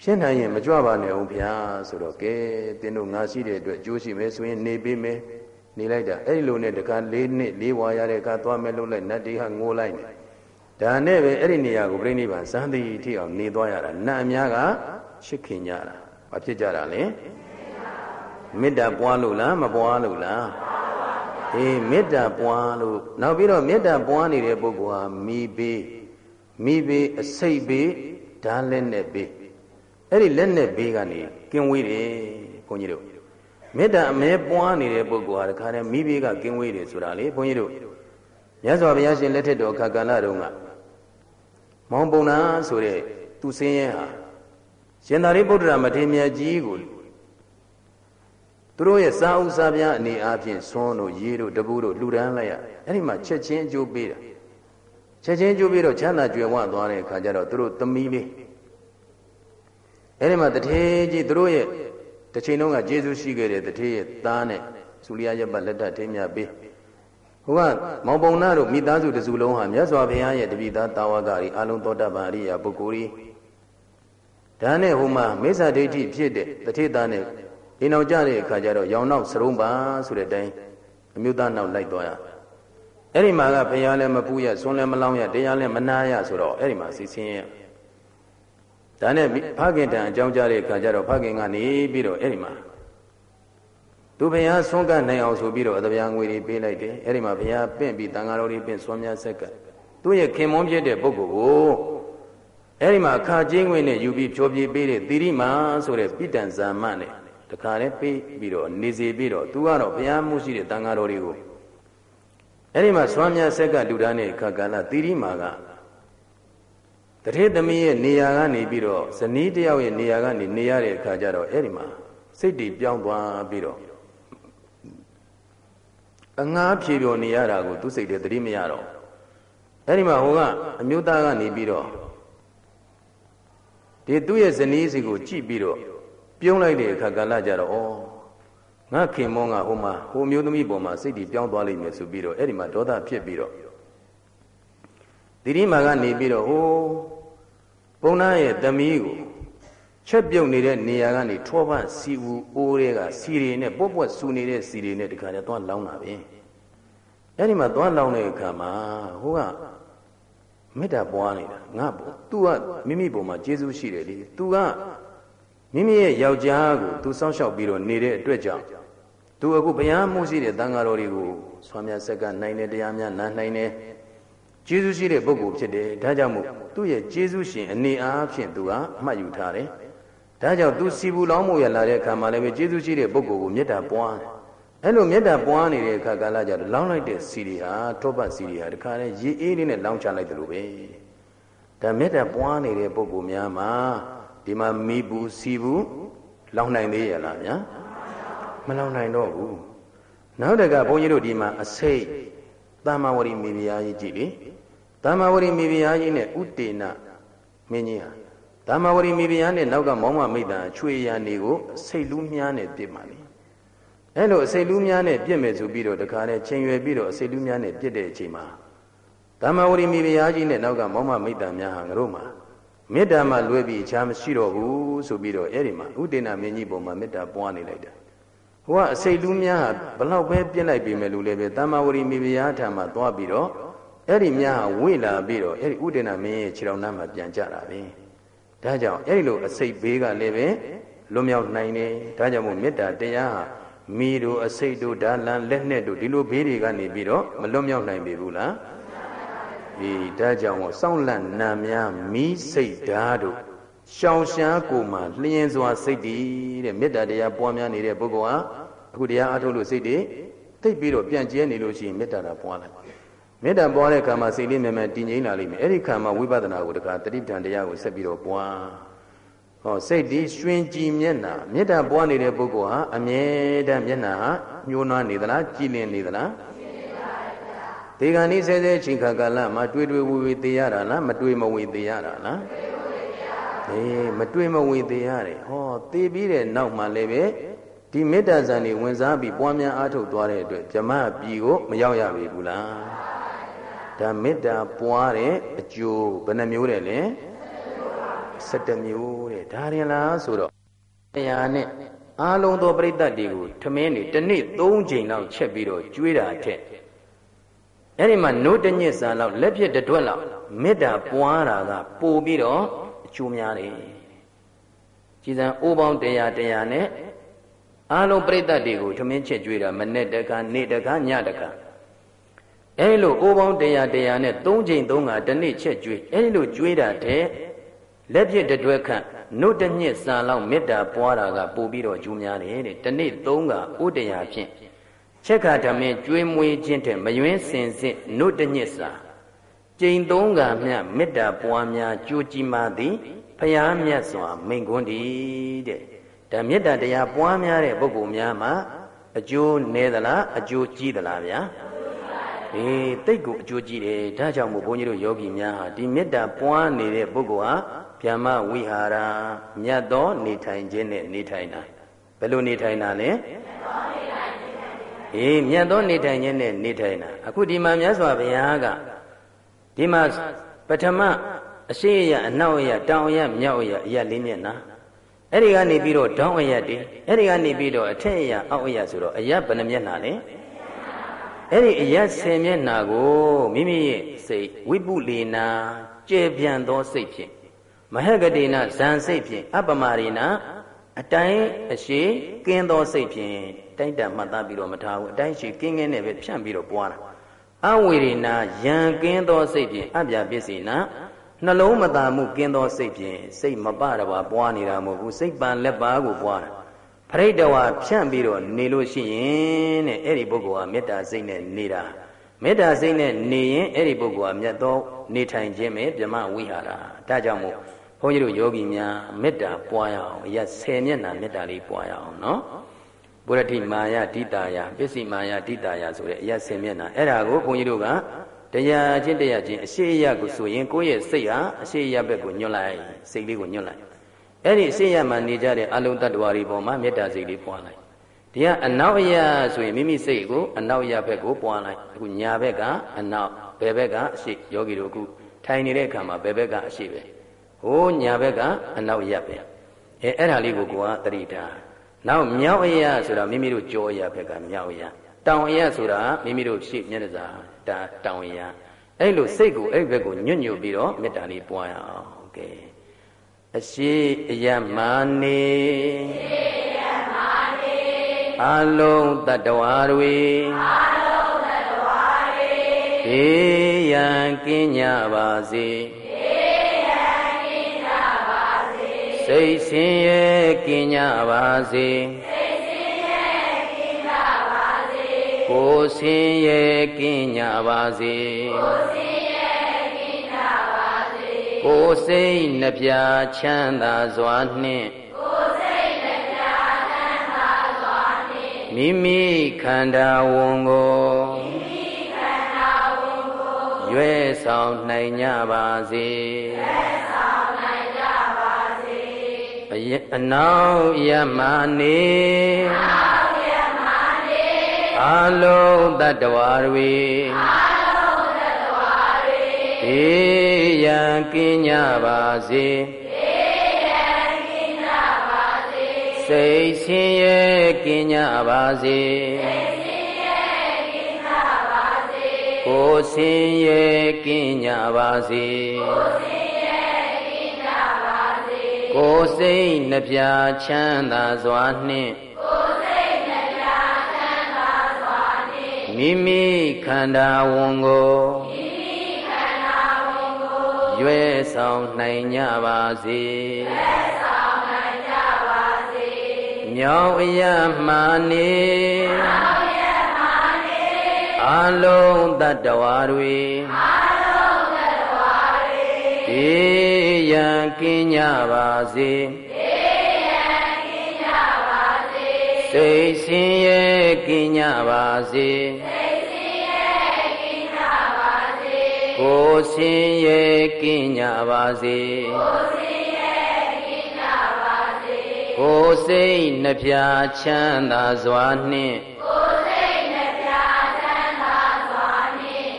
ဖြစ်နိုင်ရင်မကြွပါနဲ့အောင်ဗျာဆိုတော့ကဲတင်းတို့ငါရှိတဲ့အတွက်အကျိုးရှိမယ်ဆိုရင်နေပေးမယ်နေလိုက်တာအဲ့ဒီလိုနဲ့တခါ၄နှစ်၄ဝါရတဲ့အခါသွားမယ်လို့လိုက်နတ်တေဟာငိုလိုက်နေဒါနဲ့ပဲအဲ့ဒီနေရာကိုပြိဋိဘံဇန်တိထိအောင်နေသွားရတာနတ်အများကရှစ်ခင်ကြတာဘာဖြစ်ကြတာလဲ မေတ္တာပွားလို့လားမပွားလို့လားအေးမေတ္တာပွားလို့နောက်ပြီးတော့မေတ္တာပွားနေတဲ့ပုဂ္ဂိုလ်ဟာမိဘေးမိဘေးအစိတ်ဘေးဓာလက်နဲ့ဘေးအဲ့ဒီလက်နဲ့ဘေးကနေကင်းဝေးတယ်ဘုန်းကြီးတို့မေတ္တာအမဲပွားနေတဲ့ပုဂ္ဂိုလ်ဟာတခါတည်းမိဘေးကကင်းဝေးတယ်ဆိုတာလေဘုန်းကြီးတို့မြတ်စွာဘုရားရှင်လက်ထက်တော်ခါကာလတုန်းကမောင်ပုံနာဆိုတဲ့သူစင်းရဲဟာရှင်သာရိပုတ္တရာမထေရမြတ်ကြီးကို သူတို့ရဲ့စာဥစာပြအနေအားဖြင့်ဆွန်းတို့ရေးတို့တပူတို့လှူဒန်းလိုက်ရအဲ့ဒီမှာချက်ချင်းအကျိုးပေးတာချက်ချင်းအကျိုးပေးတော့ချမ်းသာကြွယ်ဝသွားတဲ့အခါကျတော့သူတို့သမီးလေးအဲ့ဒီမှာတထေးကြီးသူတို့ရဲ့တစ်ချိန်လုံးကကျေးဇူးရှိခဲ့တဲ့တထေးရဲ့သားနဲ့စူလျာရပ်ပတ်လက်ထထင်းမြပေးဟိုကမောင်ပုံနာတို့မိသားစုတစုလုံးဟာမြတ်စွာဘုရားရဲ့တပိသားတာဝကတွေအလုံးသောတပန်အရိယာပုဂ္ဂိုလ်ကြီးဒါနဲ့ဟိုမှာမေစ္ဆာဒိဋ္ဌိဖြစ်တဲ့တထေးသားနဲ့ အိမ်အောင်ကြတဲ့အခါကျတော့ရောင်နောက်စရုံးပါဆိုတဲ့အတိုင်းအမျိုးသားနောက်လိုက်သွားရအဲ့ဒီမှာကဘုရားလည်းမပူရဆွန်းလည်းမလောင်းရတရားလည်းမနာရဆိုတော့အဲ့ဒီမှာစီစင်းရဒါနဲ့ဖခင်တန်အကြောင်းကြားတဲ့အခါကျတော့ဖခင်ကနေပြီးတော့အဲ့ဒီမှာသူဘုရားဆွန်းကနိုင်အောင်ဆိုပြီးတော့အတဗျာငွေတွေပေးလိုက်တယ်အဲ့ဒီမှာဘုရားပင့်ပြီးတန်ဃာတော်တွေပင့်ဆွမ်းများဆက်ကသူ့ရဲ့ခင်မွန်းဖြစ်တဲ့ပုဂ္ဂိုလ်ကိုအဲ့ဒီမှာအခါချင်းငွေနဲ့ယူပြီးဖြောပြပေးတဲ့သီရိမာဆိုတဲ့ပိတံဇာမနဲ့ တခါလဲပေးပြီးတော့နေစီပြီးတော့သူကတော့ဘုရားမှုရှိတဲ့တန်ဃာတော်တွေကိုအဲ့ဒီမှာဆွမ်းမြဆက်ကလူသားနဲ့ခက္ကလသီရိမာကတထေသမီးရဲ့နေရာကနေပြီးတော့ဇနီးတယောက်ရဲ့နေရာကနေနေရတဲ့အခါကျတော့အဲ့ဒီမှာစိတ်တည်ပြောင်းသွားပြီးတော့အငှားဖြေပြောနေရတာကိုသူစိတ်တည်းသတိမရတော့အဲ့ဒီမှာဟိုကအမျိုးသားကနေပြီးတော့ဒီသူ့ရဲ့ဇနီးစီကိုကြည့်ပြီးတော့ ပြုံးလိုက်တဲ့အခါကာလကြတော့ဩငါခင်မောကဟိုမှာဟိုမျိုးသမီးပေါ်မှာစိတ်ကြီးပြောင်းသွားလိမ့်မယ်ဆိုပြီးတော့အဲ့ဒီမှာဒေါသဖြစ်ပြီးတော့ဒီဒီမာကနေပြီးတော့ဟိုပုံနာရဲ့သမီးကိုချက်ပြုတ်နေတဲ့နေရာကနေထောပန့်စီဝူအိုးတွေကစီရီနဲ့ပွက်ပွက်ဆူနေတဲ့စီရီနဲ့တခါကျသွားလောင်းတာပဲအဲ့ဒီမှာသွားလောင်းတဲ့အခါမှာဟိုကမေတ္တာပွားနေတာငါပေါ့ तू ကမိမိပုံမှာကျေးဇူးရှိတယ်လေ तू က မိမိရဲ့ယောက်ျားကိုသူစောင့်ရှောက်ပြီးတော့နေတဲ့အတွက်ကြောင့်သူအခုဘုရားမှုရှိတဲ့တန်ဃာတော်တွေကိုဆွမ်းမြဆက်ကနိုင်တဲ့တရားများနားနိုင်တယ်ကျေးဇူးရှိတဲ့ပုဂ္ဂိုလ်ဖြစ်တယ်ဒါကြောင့်မို့သူ့ရဲ့ကျေးဇူးရှင်အနေအားဖြင့်သူကအမှတ်ယူထားတယ်ဒါကြောင့်သူစီဘူးလောင်းမှုရလာတဲ့အခါမှာလည်းပဲကျေးဇူးရှိတဲ့ပုဂ္ဂိုလ်ကိုမေတ္တာပွားတယ်အဲ့လိုမေတ္တာပွားနေတဲ့အခါကာလကြတော့လောင်းလိုက်တဲ့စီရီဟာထောပတ်စီရီဟာတခါလေရေအေးလေးနဲ့လောင်းချလိုက်တယ်လို့ပဲဒါမေတ္တာပွားနေတဲ့ပုဂ္ဂိုလ်များမှာ ဒီမှာမိဘူးစီဘူးလောင်နိုင်သေးရလားဗျာမလောင်နိုင်တော့ဘူးနောက်တကဘုန်းကြီးတို့ဒီမှာအစိတ်တမ္မာဝရီမိဖုရားကြီးကြည့်လေတမ္မာဝရီမိဖုရားကြီးနဲ့ဥတေနမင်းကြီးဟာတမ္မာဝရီမိဖုရားနဲ့နောက်ကမောင်းမမိတ်တန်ချွေရံနေကိုအစိတ်လူးမြားနဲ့ပြစ်မှလေအဲ့လိုအစိတ်လူးများနဲ့ပြစ်မယ်ဆိုပြီးတော့တခါနဲ့ချိန်ရွယ်ပြီးတော့အစိတ်လူးများနဲ့ပြစ်တဲ့အချိန်မှာတမ္မာဝရီမိဖုရားကြီးနဲ့နောက်ကမောင်းမမိတ်တန်များဟာငါတို့မှာ မေတ္တာမှလွဲပြီးအခြားမရှိတော့ဘူးဆိုပြီးတော့အဲ့ဒီမှာဥဒေနာမင်းကြီးပုံမှာမေတ္တာပွားနေလိုက်တာဟိုကအစိတ်လူးများဟာဘလောက်ပဲပြစ်လိုက်ပြီမယ်လို့လည်းပဲတမ္မာဝရီမိဖုရားထံမှာသွားပြီးတော့အဲ့ဒီများဟာဝိလာပြီးတော့အဲ့ဒီဥဒေနာမင်းရဲ့ခြေတော်နားမှာပြန်ကြတာပဲဒါကြောင့်အဲ့ဒီလိုအစိတ်ဘေးကလည်းပဲလွတ်မြောက်နိုင်တယ်ဒါကြောင့်မို့မေတ္တာတရားဟာမိတို့အစိတ်တို့ဓာလန်လက်နဲ့တို့ဒီလိုဘေးတွေကနေပြီးတော့မလွတ်မြောက်နိုင်ပြီဘူးလား ဒီဒါကြောင့်မို့စောင့်လန့်နာများမိစိတ်ဓာတို့ရှောင်ရှားကိုမှလျင်စွာစိတ်တည်တဲ့မေတ္တာတရားပွားများနေတဲ့ပုဂ္ဂိုလ်ဟာအခုတရားအားထုတ်လို့စိတ်တွေသိပြီးတော့ပြန့်ကျဲနေလို့ရှိရင်မေတ္တာတာပွားလိုက်မေတ္တာပွားတဲ့အခါမှာစိတ်လေးမြန်မြန်တည်ငြိမ်လာလိမ့်မယ်အဲ့ဒီခါမှာဝိပဿနာကိုတခါတတိပ္ပံတရားကိုဆက်ပြီးတော့ပွားဟောစိတ်ဒီရွှင်ကြည်မျက်နာမေတ္တာပွားနေတဲ့ပုဂ္ဂိုလ်ဟာအမြဲတမ်းမျက်နာဟာညှိုးနွားနေသလားကြည်လင်နေသလား ဒီကနေ့ဆဲဆဲချိန်ခါကာလမှာတွေ့တွေ့ဝေဝေသေးရတာလားမတွေ့မဝေသေးရတာလားအေးမတွေ့မဝေသေးရတယ်ဟောသေပြီးတဲ့နောက်မှလည်းပဲဒီမေတ္တာဇံတွေဝင်စားပြီးပွားများအားထုတ်သွားတဲ့အတွက်ဗြဟ္မပြည်ကိုမရောက်ရပြီဘူးလားဒါမေတ္တာပွားတဲ့အကျိုးဘယ်နှမျိုးတဲ့လဲ17မျိုးတဲ့ဒါရင်လားဆိုတော့တရားနဲ့အားလုံးသောပြိတ္တတွေကိုထမင်းနေတစ်နေ့3ချိန်လောက်ချက်ပြီးတော့ကျွေးတာထက် အဲ့ဒီမှာနို့တညစ်စာလောက်လက်ဖြစ်တွက်လောက်မေတ္တာပွားတာကပို့ပြီးတော့အကျိုးများတယ်ကြည်စံအိုးပေါင်းတရားတရားနဲ့အားလုံးပြိတ္တတွေကိုထမင်းချက်ကျွေးတာမနဲ့တကနေ့တကညတကအဲလိုအိုးပေါင်းတရားတရားနဲ့၃ချိန်၃ခါတစ်နေ့ချက်ကျွေးအဲလိုကျွေးတာတဲ့လက်ဖြစ်တတွဲခန့်နှုတ်တညစ်စာလောက်မေတ္တာပွားတာကပို့ပြီးတော့ကျူးများတယ်တဲ့တစ်နေ့၃ခါဥတရားဖြင့် ချက်ခါဓမင်းကျွေးမွေးခြင်းတဲ့မယွင်းစင်စစ်နှုတ်တညစ်စာကျိန်သုံးခါမြမေတ္တာပွားများကြိုးကြည်မာသည်ဖယားမြတ်စွာမိန်ခွန်းတည်းတဲ့ဒါမေတ္တာတရားပွားများတဲ့ပုဂ္ဂိုလ်များမှာအကျိုးနည်းသလားအကျိုးကြီးသလားဗျာအေးတိတ်ကိုအကျိုးကြီးတယ်ဒါကြောင့်မို့ဘုန်းကြီးတို့ယောဂီများဟာဒီမေတ္တာပွားနေတဲ့ပုဂ္ဂိုလ်ဟာဗျမဝိဟာရမြတ်သောနေထိုင်ခြင်းနဲ့နေထိုင်တာဘယ်လိုနေထိုင်တာလဲ အေးမြတ်သောနေထိုင်ခြင်းနဲ့နေထိုင်တာအခုဒီမှာမြတ်စွာဘုရားကဒီမှာပထမအရှိအယအနောက်အယတောင်အယမြောက်အယအယလေးမျက်နှာအဲ့ဒီကနေပြီးတော့ဒေါင်းအယတည်းအဲ့ဒီကနေပြီးတော့အထက်အယအောက်အယဆိုတော့အယဘယ်နှမျက်နှာလဲအဲ့ဒီအယ10မျက်နှာကိုမိမိရဲ့စိတ်ဝိပုလေနာကျေပြန့်သောစိတ်ဖြင့်မဟကတိနာဇန်စိတ်ဖြင့်အပမရိနာအတိုင်းအရှိကင်းသောစိတ်ဖြင့်တိုက်တံမှတ်သားပြီးတော့မထားဘူးအတိုင်းရှိကင်းကင်းနဲ့ပဲဖြန့်ပြီးတော့ပွားတာအဝေရိနာယံကင်းသောစိတ်ဖြင့်အပြပစ္စေနာနှလုံးမသာမှုကင်းသောစိတ်ဖြင့်စိတ်မပတပါပွားနေတာမဟုတ်ဘူးစိတ်ပန်လက်ပါကိုပွားတာပရိတဝါဖြန့်ပြီးတော့နေလို့ရှိရင်တဲ့အဲ့ဒီပုဂ္ဂိုလ်ဟာမေတ္တာစိတ်နဲ့နေတာမေတ္တာစိတ်နဲ့နေရင်အဲ့ဒီပုဂ္ဂိုလ်ဟာမြတ်သောနေထိုင်ခြင်းပဲဗြဟ္မဝိဟာရဒါကြောင့်မို့ဘုန်းကြီးတို့ယောဂီများမေတ္တာပွားရအောင်အရာ10မျက်နှာမေတ္တာလေးပွားရအောင်နော် ဘုရတိမာယဒိတာယပစ္စည်းမာယဒိတာယဆိုတဲ့အရာ10မျက်နှာအဲ့ဒါကိုဘုန်းကြီးတို့ကတရားချင်းတရားချင်းအရှိအယကိုဆိုရင်ကိုယ့်ရဲ့စိတ်ဟာအရှိအယဘက်ကိုညွတ်လိုက်စိတ်လေးကိုညွတ်လိုက်အဲ့ဒီအရှိအယမှာနေကြတဲ့အလုံးတ attva တွေပေါ်မှာမေတ္တာစိတ်လေးပွားလိုက်ဒီကအနောက်အယဆိုရင်မိမိစိတ်ကိုအနောက်အယဘက်ကိုပွားလိုက်အခုညာဘက်ကအနောက်ဘယ်ဘက်ကအရှိယောဂီတို့အခုထိုင်နေတဲ့အခါမှာဘယ်ဘက်ကအရှိပဲဟိုးညာဘက်ကအနောက်ရက်ပဲအဲအဲ့ဒါလေးကိုကိုကတတိထား နောက်မြောက်အရာဆိုတာမိမိတို့ကြောအရာဘက်ကမြောက်အရာတောင်အရာဆိုတာမိမိတို့ရှေ့မျက်နှာစာဒါတောင်အရာအဲ့လိုစိတ်ကိုအဲ့ဘက်ကိုညွတ်ညွတ်ပြီးတော့မေတ္တာလေးပွားရအောင်ကဲအရှိအယမနေအလုံးတတဝါတွေအလုံးတတဝါတွေေယံကင်းကြပါစေ စိတ်ဆင်းရဲကင်းကြပါစေစိတ်ဆင်းရဲကင်းကြပါစေကိုယ်ဆင်းရဲကင်းကြပါစေကိုယ်ဆင်းရဲကင်းကြပါစေကိုယ်စိတ်နှပြချမ်းသာစွာနှင့်ကိုယ်စိတ်နှပြချမ်းသာစွာနှင့်မိမိခန္ဓာဝန်ကိုမိမိခန္ဓာဝန်ကိုရွယ်ဆောင်နိုင်ကြပါစေရွယ် အနောက်ယမနေအလုံးတတ္တဝါတွေေယံကင်းကြပါစေစိတ်ဆင်းရဲကင်းကြပါစေကိုယ်ဆင်းရဲကင်းကြပါစေကိုယ်ဆင်းရဲကင်းကြ ပါစေကိုယ်စိတ်နှပြချမ်းသာစွာနှင့်မိမိခန္ဓာဝန်ကိုရွယ်ဆောင်နိုင်ကြပါစေမြောင်အယမှနေအလုံးတတ္တဝါတွေေ ယံကင်းကြပါစေစိတ်ဆင်းရဲကင်းကြပါစေကိုယ်ဆင်းရဲကင်းကြပါစေကိုယ်စိတ်နှပြချမ်းသာစွာနှင့်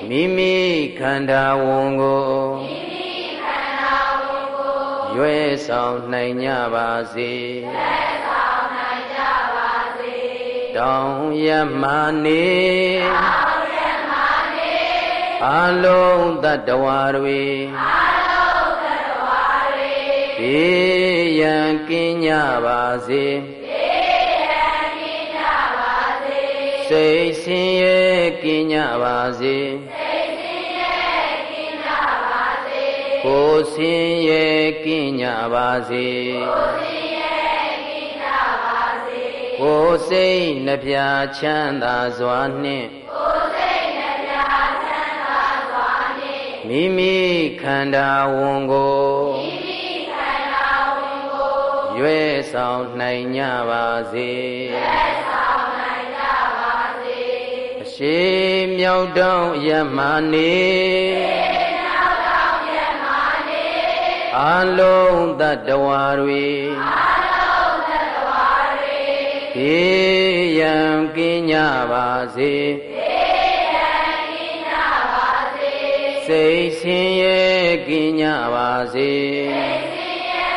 မိမိခန္ဓာဝန်ကို ရွယ်ဆောင်နိုင်ကြပါစေရွယ်ဆောင်နိုင်ကြပါစေတောင်းရမနေတောင်းရမနေအလုံးတတ္တဝါတွေအလုံးတတ္တဝါတွေဘေးရန်ကင်းကြပါစေဘေးရန်ကင်းကြပါစေစိတ်ဆင်းရဲကင်းကြပါစေ ကိုဆင်းရဲကင်းကြပါစေကိုဆင်းရဲကင်းကြပါစေကိုစိတ်နှပြချမ်းသာစွာနှင့်ကိုစိတ်နှပြချမ်းသာစွာနှင့်မိမိခန္ဓာဝန်ကိုမိမိခန္ဓာဝန်ကိုရွယ်ဆောင်နိုင်ကြပါစေရွယ်ဆောင်နိုင်ကြပါစေအရှိမြောက်တောင်းရမနေ အလုံးတတ္တဝါတွေအလုံးတတ္တဝါတွေေယံကင်းကြပါစေေယံကင်းကြပါစေစိတ်ဆင်းရဲကင်းကြပါစေစိတ်ဆင်းရဲ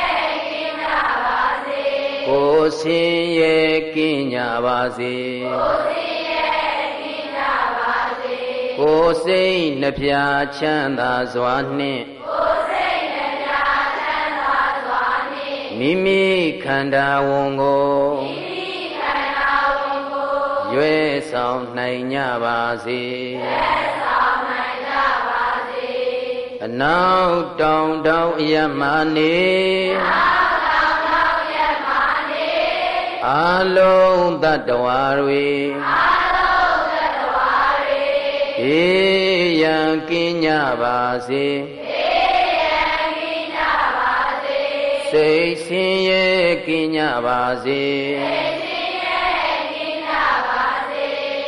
ကင်းကြပါစေကိုယ်ဆင်းရဲကင်းကြပါစေကိုယ်ဆင်းရဲကင်းကြပါစေကိုယ်စိတ်နှပြချမ်းသာစွာနှင့် မိမိခန္ဓာဝန်ကိုမိမိခန္ဓာဝန်ကိုရွယ်ဆောင်နိုင်ကြပါစေရွယ်ဆောင်နိုင်ကြပါစေအနောက်တောင်တောင်ယမနေအနောက်တောင်တောင်ယမနေအလုံးတတ္တဝါတွေအလုံးတတ္တဝါတွေေယံကင်းကြပါစေ စိတ်ဆင်းရဲကင်းကြပါစေ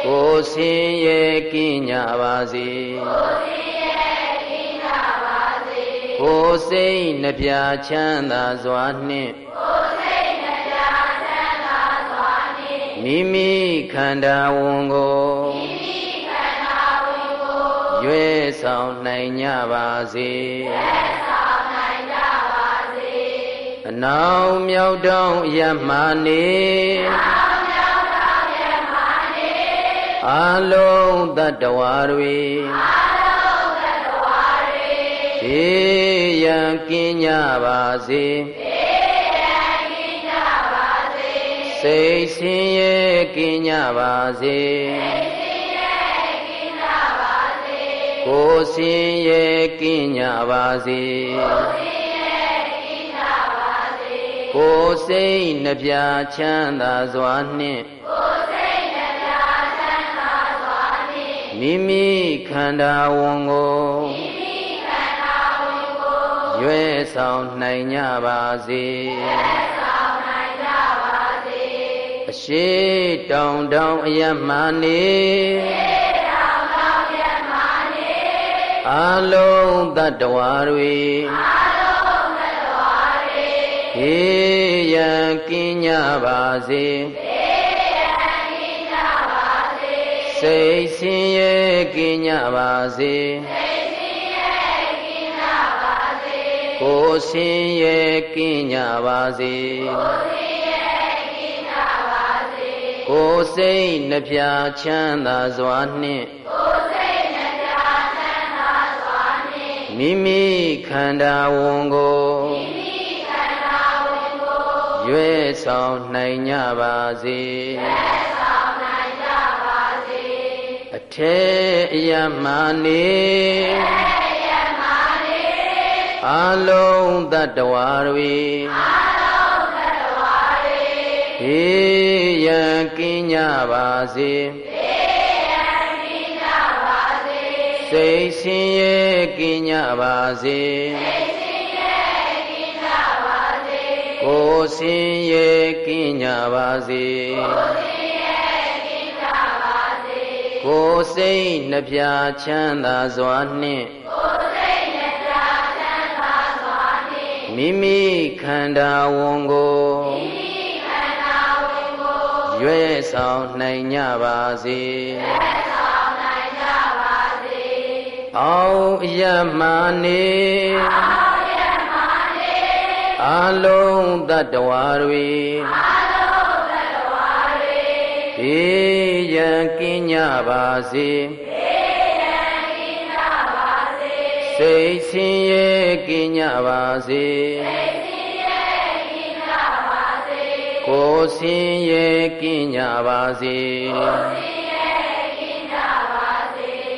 ကိုယ်ဆင်းရဲကင်းကြပါစေကိုယ်စိတ်နှပြချမ်းသာစွာနှင့်မိမိခန္ဓာဝန်ကိုရွယ်ဆောင်နိုင်ကြပါစေ အနောင်မြောက်တောင်းယမနေအလုံးတတ္တဝါတွေေယံကင်းကြပါစေစိတ်ဆင်းရဲကင်းကြပါစေကိုယ်ဆင်းရဲကင်းကြပါစေကိုယ်စိ တ်နှပြချမ်းသာစွာနှင့်ကိုယ်စိတ်နှပြချမ်းသာစွာနှင့်မိမိခန္ဓာဝန်ကိုမိမိခန္ဓာဝန်ကိုရွယ်ဆောင်နိုင်ကြပါစေရွယ်ဆောင်နိုင်ကြပါစေအရှိတောင်တောင်အယမနေအလုံးတတ္တဝါတွေအေ ယံကင်းကြပါစေစိတ်ဆင်းရဲကင်းကြပါစေကိုယ်ဆင်းရဲကင်းကြပါစေကိုယ်စိတ်နှပြချမ်းသာစွာနှင့်မိမိခန္ဓာဝန်ကို ရွေးဆောင်နိုင်ကြပါစေအထေအယမနေအလုံးတတ္တဝါတွေဟေးရန်ကင်းကြပါစေစိတ်ဆင်းရဲကင်းကြပါစေ ကိုယ်ဆင်းရဲကင်းကြပါစေကိုယ်စိတ်နှပြချမ်းသာစွာနှင့်မိမိခန္ဓာဝန်ကိုရွေးဆောင်နိုင်ကြပါစေအောင်ရမနေအ လုံးတတ္တဝါတွေေရန်ကင်းကြပါစေစိတ်ဆင်းရဲကင်းကြပါစေကိုယ်ဆင်းရဲကင်းကြပါစေ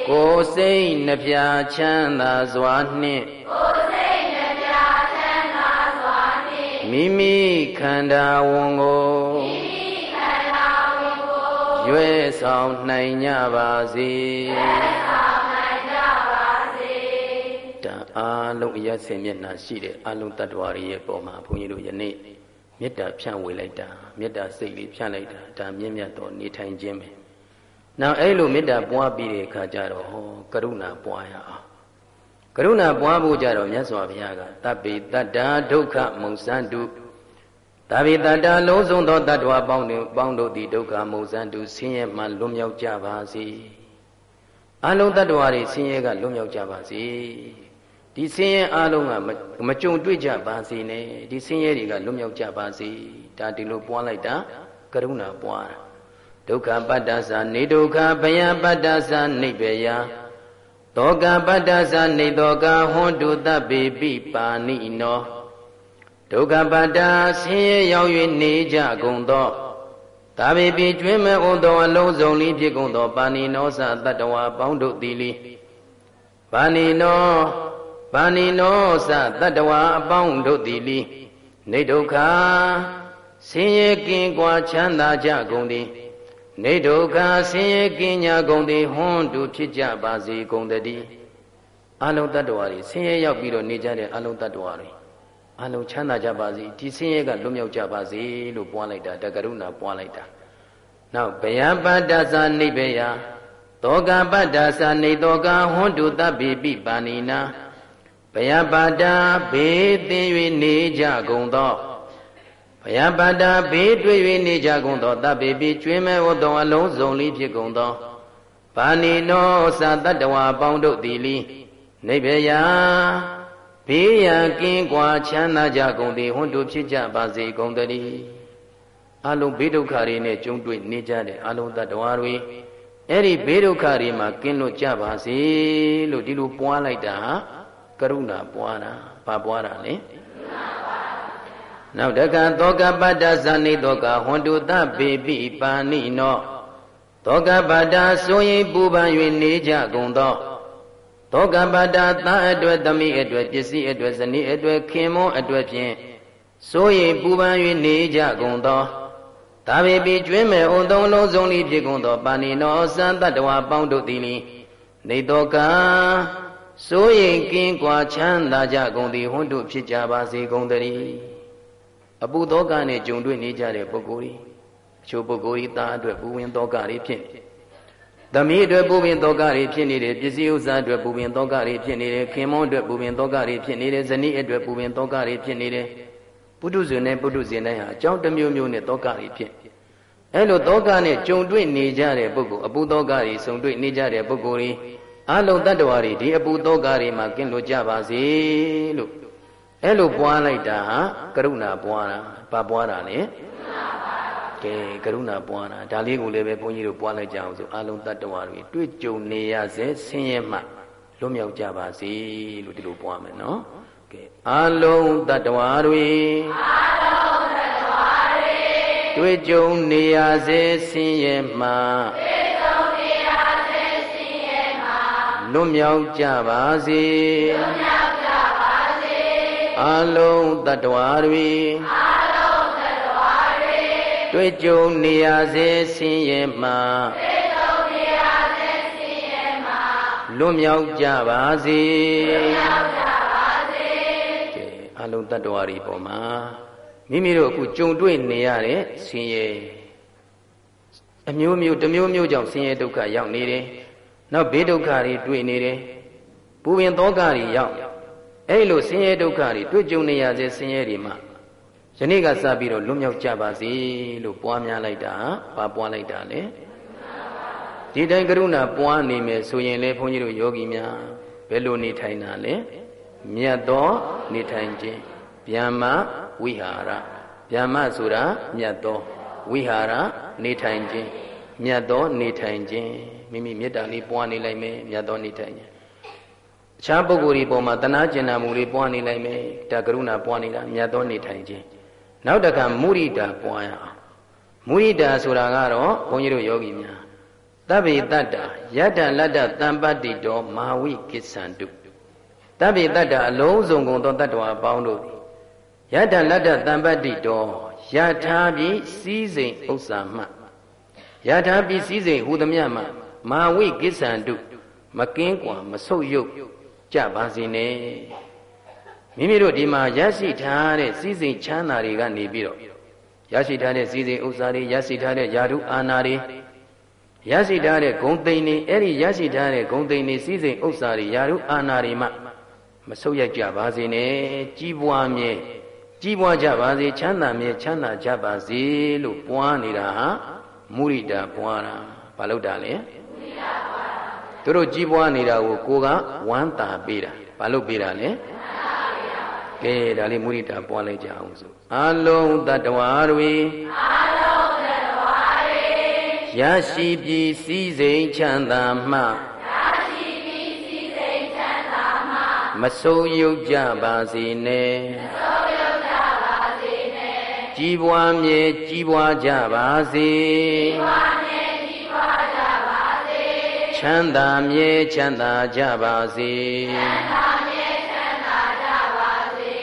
ကိုယ်စိတ်နှပြချမ်းသာစွာနှင့် မိမိခန္ဓာဝန်ကိုရွဲဆောင်နိုင်ကြပါစေတန်အားလုံးအရဆင်မျက်နှာရှိတဲ့အလုံးတ attva တွေရဲ့ပုံမှာဘုန်းကြီးတို့ယနေ့မေတ္တာဖြန့်ဝေလိုက်တာမေတ္တာစိတ်လေးဖြန့်လိုက်တာဒါမြင့်မြတ်တော်နေထိုင်ခြင်းပဲနောက်အဲ့လိုမေတ္တာပွားပြီးတဲ့အခါကျတော့ဟောကရုဏာပွားရအောင်က ရုဏာပွားဖို့ကြတော့မြတ်စွာဘုရားကတပ်ပိတတ္တာဒုက္ခမုံစံတုဒါဗိတတလုံးစုံသောတ attva ပေါင်းတို့ပေါင်းတို့သည်ဒုက္ခမုံစံတုဆင်းရဲမှလွတ်မြောက်ကြပါစေအလုံးတ attva တွေဆင်းရဲကလွတ်မြောက်ကြပါစေဒီဆင်းရဲအလုံးကမကြုံတွေ့ကြပါစေနဲ့ဒီဆင်းရဲတွေကလွတ်မြောက်ကြပါစေဒါဒီလိုပွားလိုက်တာကရုဏာပွားတာဒုက္ခပတ္တသနေဒုက္ခဘယပတ္တသနိဗ္ဗယ တောကပတ္တသနေတောကဟွန်တုတပိပိပါဏိနောဒုက္ခပတ္တာဆင်းရဲရောက်၍နေကြကုန်သောသာဝေပိကျွင်းမဲ့ဥသောအလုံးစုံလေးဖြစ်ကုန်သောပါဏိနောသတ္တဝါပေါင်းတို့သည်လီပါဏိနောပါဏိနောသတ္တဝါအပေါင်းတို့သည်လီနေဒုက္ခဆင်းရဲကင်းကွာချမ်းသာကြကုန်သည် နေဒုက္ခဆင်းရဲကင်းကြကုန်သည်ဟွန်းတူဖြစ်ကြပါစေကုန်တည်းအလုံးတ attva တွေဆင်းရဲရောက်ပြီးတော့နေကြတဲ့အလုံးတ attva တွေအလုံးချမ်းသာကြပါစေဒီဆင်းရဲကလွတ်မြောက်ကြပါစေလို့ပွားလိုက်တာတကရုဏာပွားလိုက်တာနောက်ဗယပတ္တသနိဗ္ဗယတောကပတ္တသနေတောကဟွန်းတုတပိပိပါဏိနာဗယပါဒဘေးသိ၍နေကြကုန်သော ဘယပါဒဘေးတွေ့၍နေကြကုန်သောတပ်ပေပြီးကျွင်းမဲ့ဝတ္တအလုံးစုံလေးဖြစ်ကုန်သောဘာနိနောသတ္တဝါပေါင်းတို့သည်လီနိဗ္ဗယဘေးရန်ကင်းကွာချမ်းသာကြကုန်သည်ဟွန်းတို့ဖြစ်ကြပါစေကုန်တည်းအလုံးဘေးဒုက္ခတွေနဲ့ကြုံတွေ့နေကြတဲ့အလုံးတ attva တွေအဲ့ဒီဘေးဒုက္ခတွေမှာကင်းလွတ်ကြပါစေလို့ဒီလိုပွားလိုက်တာကရုဏာပွားတာဘာပွားတာလဲ နောက်တကသောကပတ္တဇာနိသောကဟွန်တုတပေပိပါဏိနောသောကပတ္တဆိုရင်ပူပန်၍နေကြကုန်သောသောကပတ္တသာအတွက်သမီးအတွက်ပစ္စည်းအတွက်ဇနီးအတွက်ခင်မွန်းအတွက်ဖြင့်ဆိုရင်ပူပန်၍နေကြကုန်သောဒါပေပိကျွင်းမဲ့ဥသုံးလုံးစုံလေးဖြစ်ကုန်သောပါဏိနောသံတတ္တဝါပေါင်းတို့သည်နေသောကစိုးရိမ်ကင်းကွာချမ်းသာကြကုန်သည်ဟွန်းတို့ဖြစ်ကြပါစေကုန်တည်း အပူသောကနဲ့ကြုံတွေ့နေကြတဲ့ပုဂ္ဂိုလ်ဤအချို့ပုဂ္ဂိုလ်ဤသားအတွက်ပူဝင်သောကတွေဖြစ်နေသမီးအတွက်ပူပင်သောကတွေဖြစ်နေတယ်ပစ္စည်းဥစ္စာအတွက်ပူပင်သောကတွေဖြစ်နေတယ်ခင်မွန်းအတွက်ပူပင်သောကတွေဖြစ်နေတယ်ဇနီးအတွက်ပူပင်သောကတွေဖြစ်နေတယ်ပုထုဇဉ်နဲ့ပုထုဇဉ်တိုင်းဟာအကြောင်းတစ်မျိုးမျိုးနဲ့သောကတွေဖြစ်အဲလိုသောကနဲ့ကြုံတွေ့နေကြတဲ့ပုဂ္ဂိုလ်အပူသောကတွေဆုံတွေ့နေကြတဲ့ပုဂ္ဂိုလ်ဤအလုံးတ attva တွေဒီအပူသောကတွေမှာကင်းလို့ကြပါစေလို့ အဲ့လိုပွားလိုက်တာဟာကရုဏာပွားတာဘာပွားတာလဲကဲကရုဏာပွားတာဒါလေးကိုလည်းပဲဘုန်းကြီးတို့ပွားလိုက်ကြအောင်ဆိုအလုံးတ attva တွေတွေ့ကြုံနေရစေဆင်းရဲမှလွတ်မြောက်ကြပါစေလို့ဒီလိုပွားမယ်နော်ကဲအလုံးတ attva တွေအလုံးတ attva တွေ့ကြုံနေရစေဆင်းရဲမှလွတ်မြောက်ကြပါစေ အလုံးတ attva တွေတွေ့ကြုံနေရစေဆင်းရဲမှလွတ်မြောက်ကြပါစေအလုံးတ attva တွေပေါ်မှာမိမိတို့အခုကြုံတွေ့နေရတဲ့ဆင်းရဲအမျိုးမျိုးတစ်မျိုးမျိုးကြောင့်ဆင်းရဲဒုက္ခရောက်နေတယ်နောက်ဘေးဒုက္ခတွေတွေ့နေတယ်ပူပင်သောကတွေရောက် အဲ့လိုဆင်းရဲဒုက္ခတွေတွေ့ကြုံနေရစေဆင်းရဲတွေမှာယနေ့ကစပြီးတော့လွတ်မြောက်ကြပါစေလို့ပွားများလိုက်တာဘာပွားလိုက်တာလဲဒီတိုင်းကရုဏာပွားနေမယ်ဆိုရင်လေဘုန်းကြီးတို့ယောဂီများဘယ်လိုနေထိုင်တာလဲမြတ်သောနေထိုင်ခြင်းဗျာမဝိဟာရဗျာမဆိုတာမြတ်သောဝိဟာရနေထိုင်ခြင်းမြတ်သောနေထိုင်ခြင်းမိမိမေတ္တာလေးပွားနေလိုက်မယ်မြတ်သောနေထိုင်ခြင်းအ ခြားပုဂ္ဂိုလ်ဒီပေါ်မှာတနာကျင်နာမှုလေးပွားနေလိုက်မယ်ဒါကရုဏာပွားနေတာမြတ်သောနေထိုင်ခြင်းနောက်တခါမုရိဒာပွားရအောင်မုရိဒာဆိုတာကတော့ဘုန်းကြီးတို့ယောဂီများတဗ္ဗေတတ္တာယတ္တလတ္တတံပတ္တိတောမာဝိကိစ္ဆန္တုတဗ္ဗေတတ္တာအလုံးစုံကုန်သောတတ္တဝါအပေါင်းတို့ယတ္တလတ္တတံပတ္တိတောယထာပြီးစည်းစိမ်ဥစ္စာမှယထာပြီးစည်းစိမ်ဟူသည်မြတ်မှမာဝိကိစ္ဆန္တုမကင်းကွာမဆုတ်ယုတ် ကြပါစေနဲ့မိမိတို့ဒီမှာရရှိထားတဲ့စည်းစိမ်ချမ်းသာတွေကနေပြီးတော့ရရှိထားတဲ့စည်းစိမ်ဥစ္စာတွေရရှိထားတဲ့ယာတုအာနာတွေရရှိထားတဲ့ဂုံသိမ်တွေအဲ့ဒီရရှိထားတဲ့ဂုံသိမ်တွေစည်းစိမ်ဥစ္စာတွေယာတုအာနာတွေမှမဆုတ်ရကြပါစေနဲ့ကြီးပွားမြဲကြီးပွားကြပါစေချမ်းသာမြဲချမ်းသာကြပါစေလို့ပွားနေတာဟာမုရိဒာပွားတာဘာလို့တာလဲမုရိဒာပွားတာ သူတို့ကြီးပွားနေတာကိုကိုကဝမ်းသာပေးတာဘာလို့ပေးတာလဲကဲဒါလေးမုရိဒာပွားလိုက်ကြအောင်ဆိုအလုံးတ attva တွေအလုံးတ attva တွေရရှိပြီးစည်းစိမ်ချမ်းသာမှမဆုံးယုတ်ကြပါစေနဲ့မဆုံးယုတ်ကြပါစေနဲ့ကြီးပွားမြဲကြီးပွားကြပါစေကြီးပွားမြဲကြီးပွားကြပါစေ ချမ်းသာမြဲချမ်းသာကြပါစေချမ်းသာမြဲချမ်းသာကြပါစေ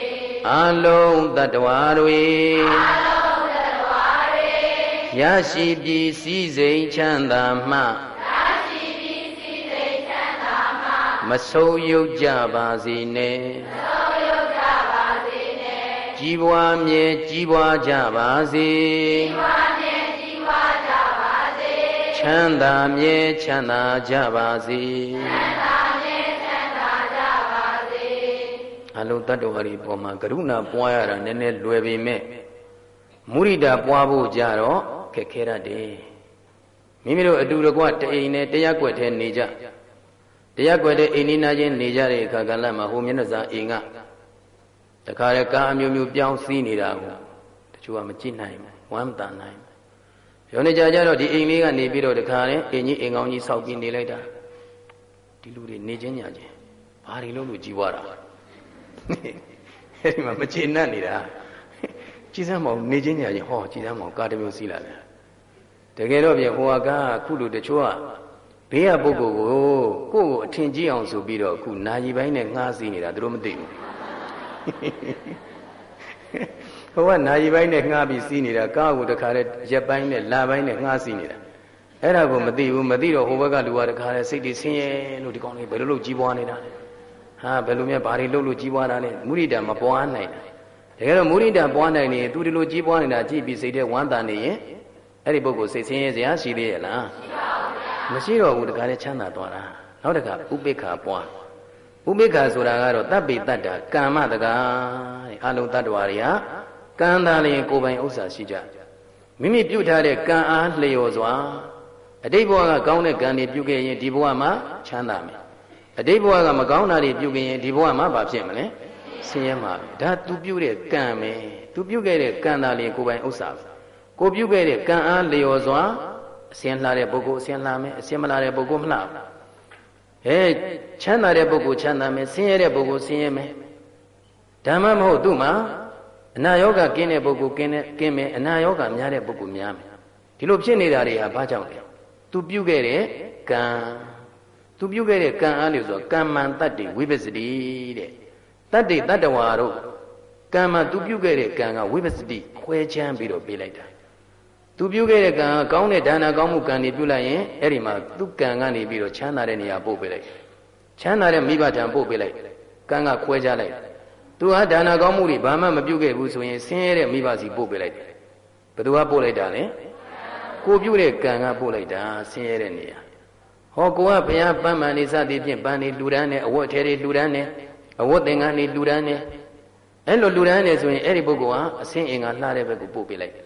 အလုံးတ attva တွေအလုံးတ attva တွေရရှိပြီးစည်းစိမ်ချမ်းသာမှမဆုံးယုတ်ကြပါစေနဲ့မဆုံးယုတ်ကြပါစေနဲ့ကြီးပွားမြဲကြီးပွားကြပါစေကြီးပွားမြဲကြီးပွားကြပါစေချ မ်းသာမြဲချမ်းသာကြပါစေချမ်းသာမြဲချမ်းသာကြပါစေအလုံးတတ္တဝါတွေပေါ်မှာကရုဏာပွားရတာနည်းနည်းလွယ်ပေမဲ့မုရိဒာပွားဖို့ကြတော့ခက်ခဲရတယ်မိမိတို့အတူတကွတအိမ်နဲ့တရားကွက်ထဲနေကြတရားကွယ်တဲ့အိမ်နီးနားချင်းနေကြတဲ့အခါကလည်းမဟိုမျက်နှာစာအိမ်ကတခါလေကားအမျိုးမျိုးပြောင်းစီးနေတာကိုတချို့ကမကြည့်နိုင်ဘူးဝမ်းတန်နိုင် ရောနေကြကြတော့ဒီအိမ်လေးကနေပြီးတော့တခါလေအိမ်ကြီးအိမ်ကောင်းကြီးဆောက်ပြီးနေလိုက်တာဒီလူတွေနေချင်းညာချင်းဘာတွေလို့လို့ကြီးွားတာအဲဒီမှာမကျေနပ်နေတာကြီးစမ်းမောင်နေချင်းညာချင်းဟောကြီးစမ်းမောင်ကားတစ်မျိုးစီးလာတယ်တကယ်တော့ပြေဟိုကခုလူတချို့ကဘေးကပုဂ္ဂိုလ်ကိုကိုယ့်ကိုအထင်ကြီးအောင်ဆိုပြီးတော့အခုနာရီပိုင်းနဲ့ငှားစီးနေတာသူတို့မသိဘူး ဟိုကနာရီပိုင်းနဲ့ငှားပြီးစီးနေတာကားကိုတခါတည်းရက်ပိုင်းနဲ့လပိုင်းနဲ့ငှားစီးနေတာအဲ့ဒါကိုမသိဘူးမသိတော့ဟိုဘက်ကလူကတခါတည်းစိတ်တွေဆင်းရဲလို့ဒီကောင်လေးဘယ်လိုလုပ်ကြီးပွားနေတာလဲဟာဘယ်လိုများဘာတွေလုပ်လို့ကြီးပွားတာလဲမုရိဒာမပွားနိုင်တာတကယ်တော့မုရိဒာပွားနိုင်နေသူဒီလိုကြီးပွားနေတာကြည့်ပြီးစိတ်ထဲဝမ်းသာနေရင်အဲ့ဒီပုဂ္ဂိုလ်စိတ်ဆင်းရဲစရာရှိသေးရဲ့လားရှိပါဘူးမရှိတော့ဘူးတခါလဲချမ်းသာသွားတာနောက်တခါဥပိ္ပခာပွားဥပိ္ပခာဆိုတာကတော့တပ်ပိတ္တာကမ္မတကားအလုံးတ attva တွေက ကံသာလျင်ကိုယ်ပိုင်ဥစ္စာရှိကြမိမိပြုထားတဲ့ကံအားလျော်စွာအတိတ်ဘဝကကောင်းတဲ့ကံတွေပြုခဲ့ရင်ဒီဘဝမှာချမ်းသာမယ်အတိတ်ဘဝကမကောင်းတာတွေပြုခဲ့ရင်ဒီဘဝမှာဘာဖြစ်မလဲဆင်းရဲမှာပဲဒါသူပြုတဲ့ကံပဲသူပြုခဲ့တဲ့ကံသာလျင်ကိုယ်ပိုင်ဥစ္စာကိုပြုခဲ့တဲ့ကံအားလျော်စွာအစင်လှတဲ့ပုဂ္ဂိုလ်အစင်လှမယ်အစင်မလှတဲ့ပုဂ္ဂိုလ်မလှဘူးဟဲ့ချမ်းသာတဲ့ပုဂ္ဂိုလ်ချမ်းသာမယ်ဆင်းရဲတဲ့ပုဂ္ဂိုလ်ဆင်းရဲမယ်ဓမ္မမဟုတ်သူ့မှာ အနာယောဂကင်းတဲ့ပုဂ္ဂိုလ်ကင်းတဲ့ကင်းမယ်အနာယောဂများတဲ့ပုဂ္ဂိုလ်များမယ်ဒီလိုဖြစ်နေတာတွေဟာဘာကြောင့်လဲသူပြုခဲ့တဲ့ကံသူပြုခဲ့တဲ့ကံအားလို့ဆိုကမ္မန်တတ္တိဝိပစ္စတိတဲ့တတ္တိတတ္တဝါတို့ကံမှာသူပြုခဲ့တဲ့ကံကဝိပစ္စတိခွဲချမ်းပြီးတော့ပေးလိုက်တာသူပြုခဲ့တဲ့ကံကောင်းတဲ့ဒါနကောင်းမှုကံတွေပြုလိုက်ရင်အဲ့ဒီမှာသူကံကနေပြီးတော့ချမ်းသာတဲ့နေရာပို့ပေးလိုက်ချမ်းသာတဲ့မိဘထံပို့ပေးလိုက်ကံကခွဲခြားလိုက် သူဟာဒါနကောင်းမှုတွေဘာမှမပြုခဲ့ဘူးဆိုရင်ဆင်းရဲတဲ့မိဘစီပို့ပေးလိုက်တယ်ဘယ်သူကပို့လိုက်တာလဲကိုပြုတဲ့ကံကပို့လိုက်တာဆင်းရဲတဲ့နေရာဟောကိုကဘုရားပန်းမှန်နေစသည်ဖြင့်ပန်းနေလူဒန်းနေအဝတ်ထဲတွေလူဒန်းနေအဝတ်သင်္ကန်းနေလူဒန်းနေအဲ့လိုလူဒန်းနေဆိုရင်အဲ့ဒီပုဂ္ဂိုလ်ဟာအစင်းအင်္ဂါလှတဲ့ဘက်ကိုပို့ပေးလိုက်တယ်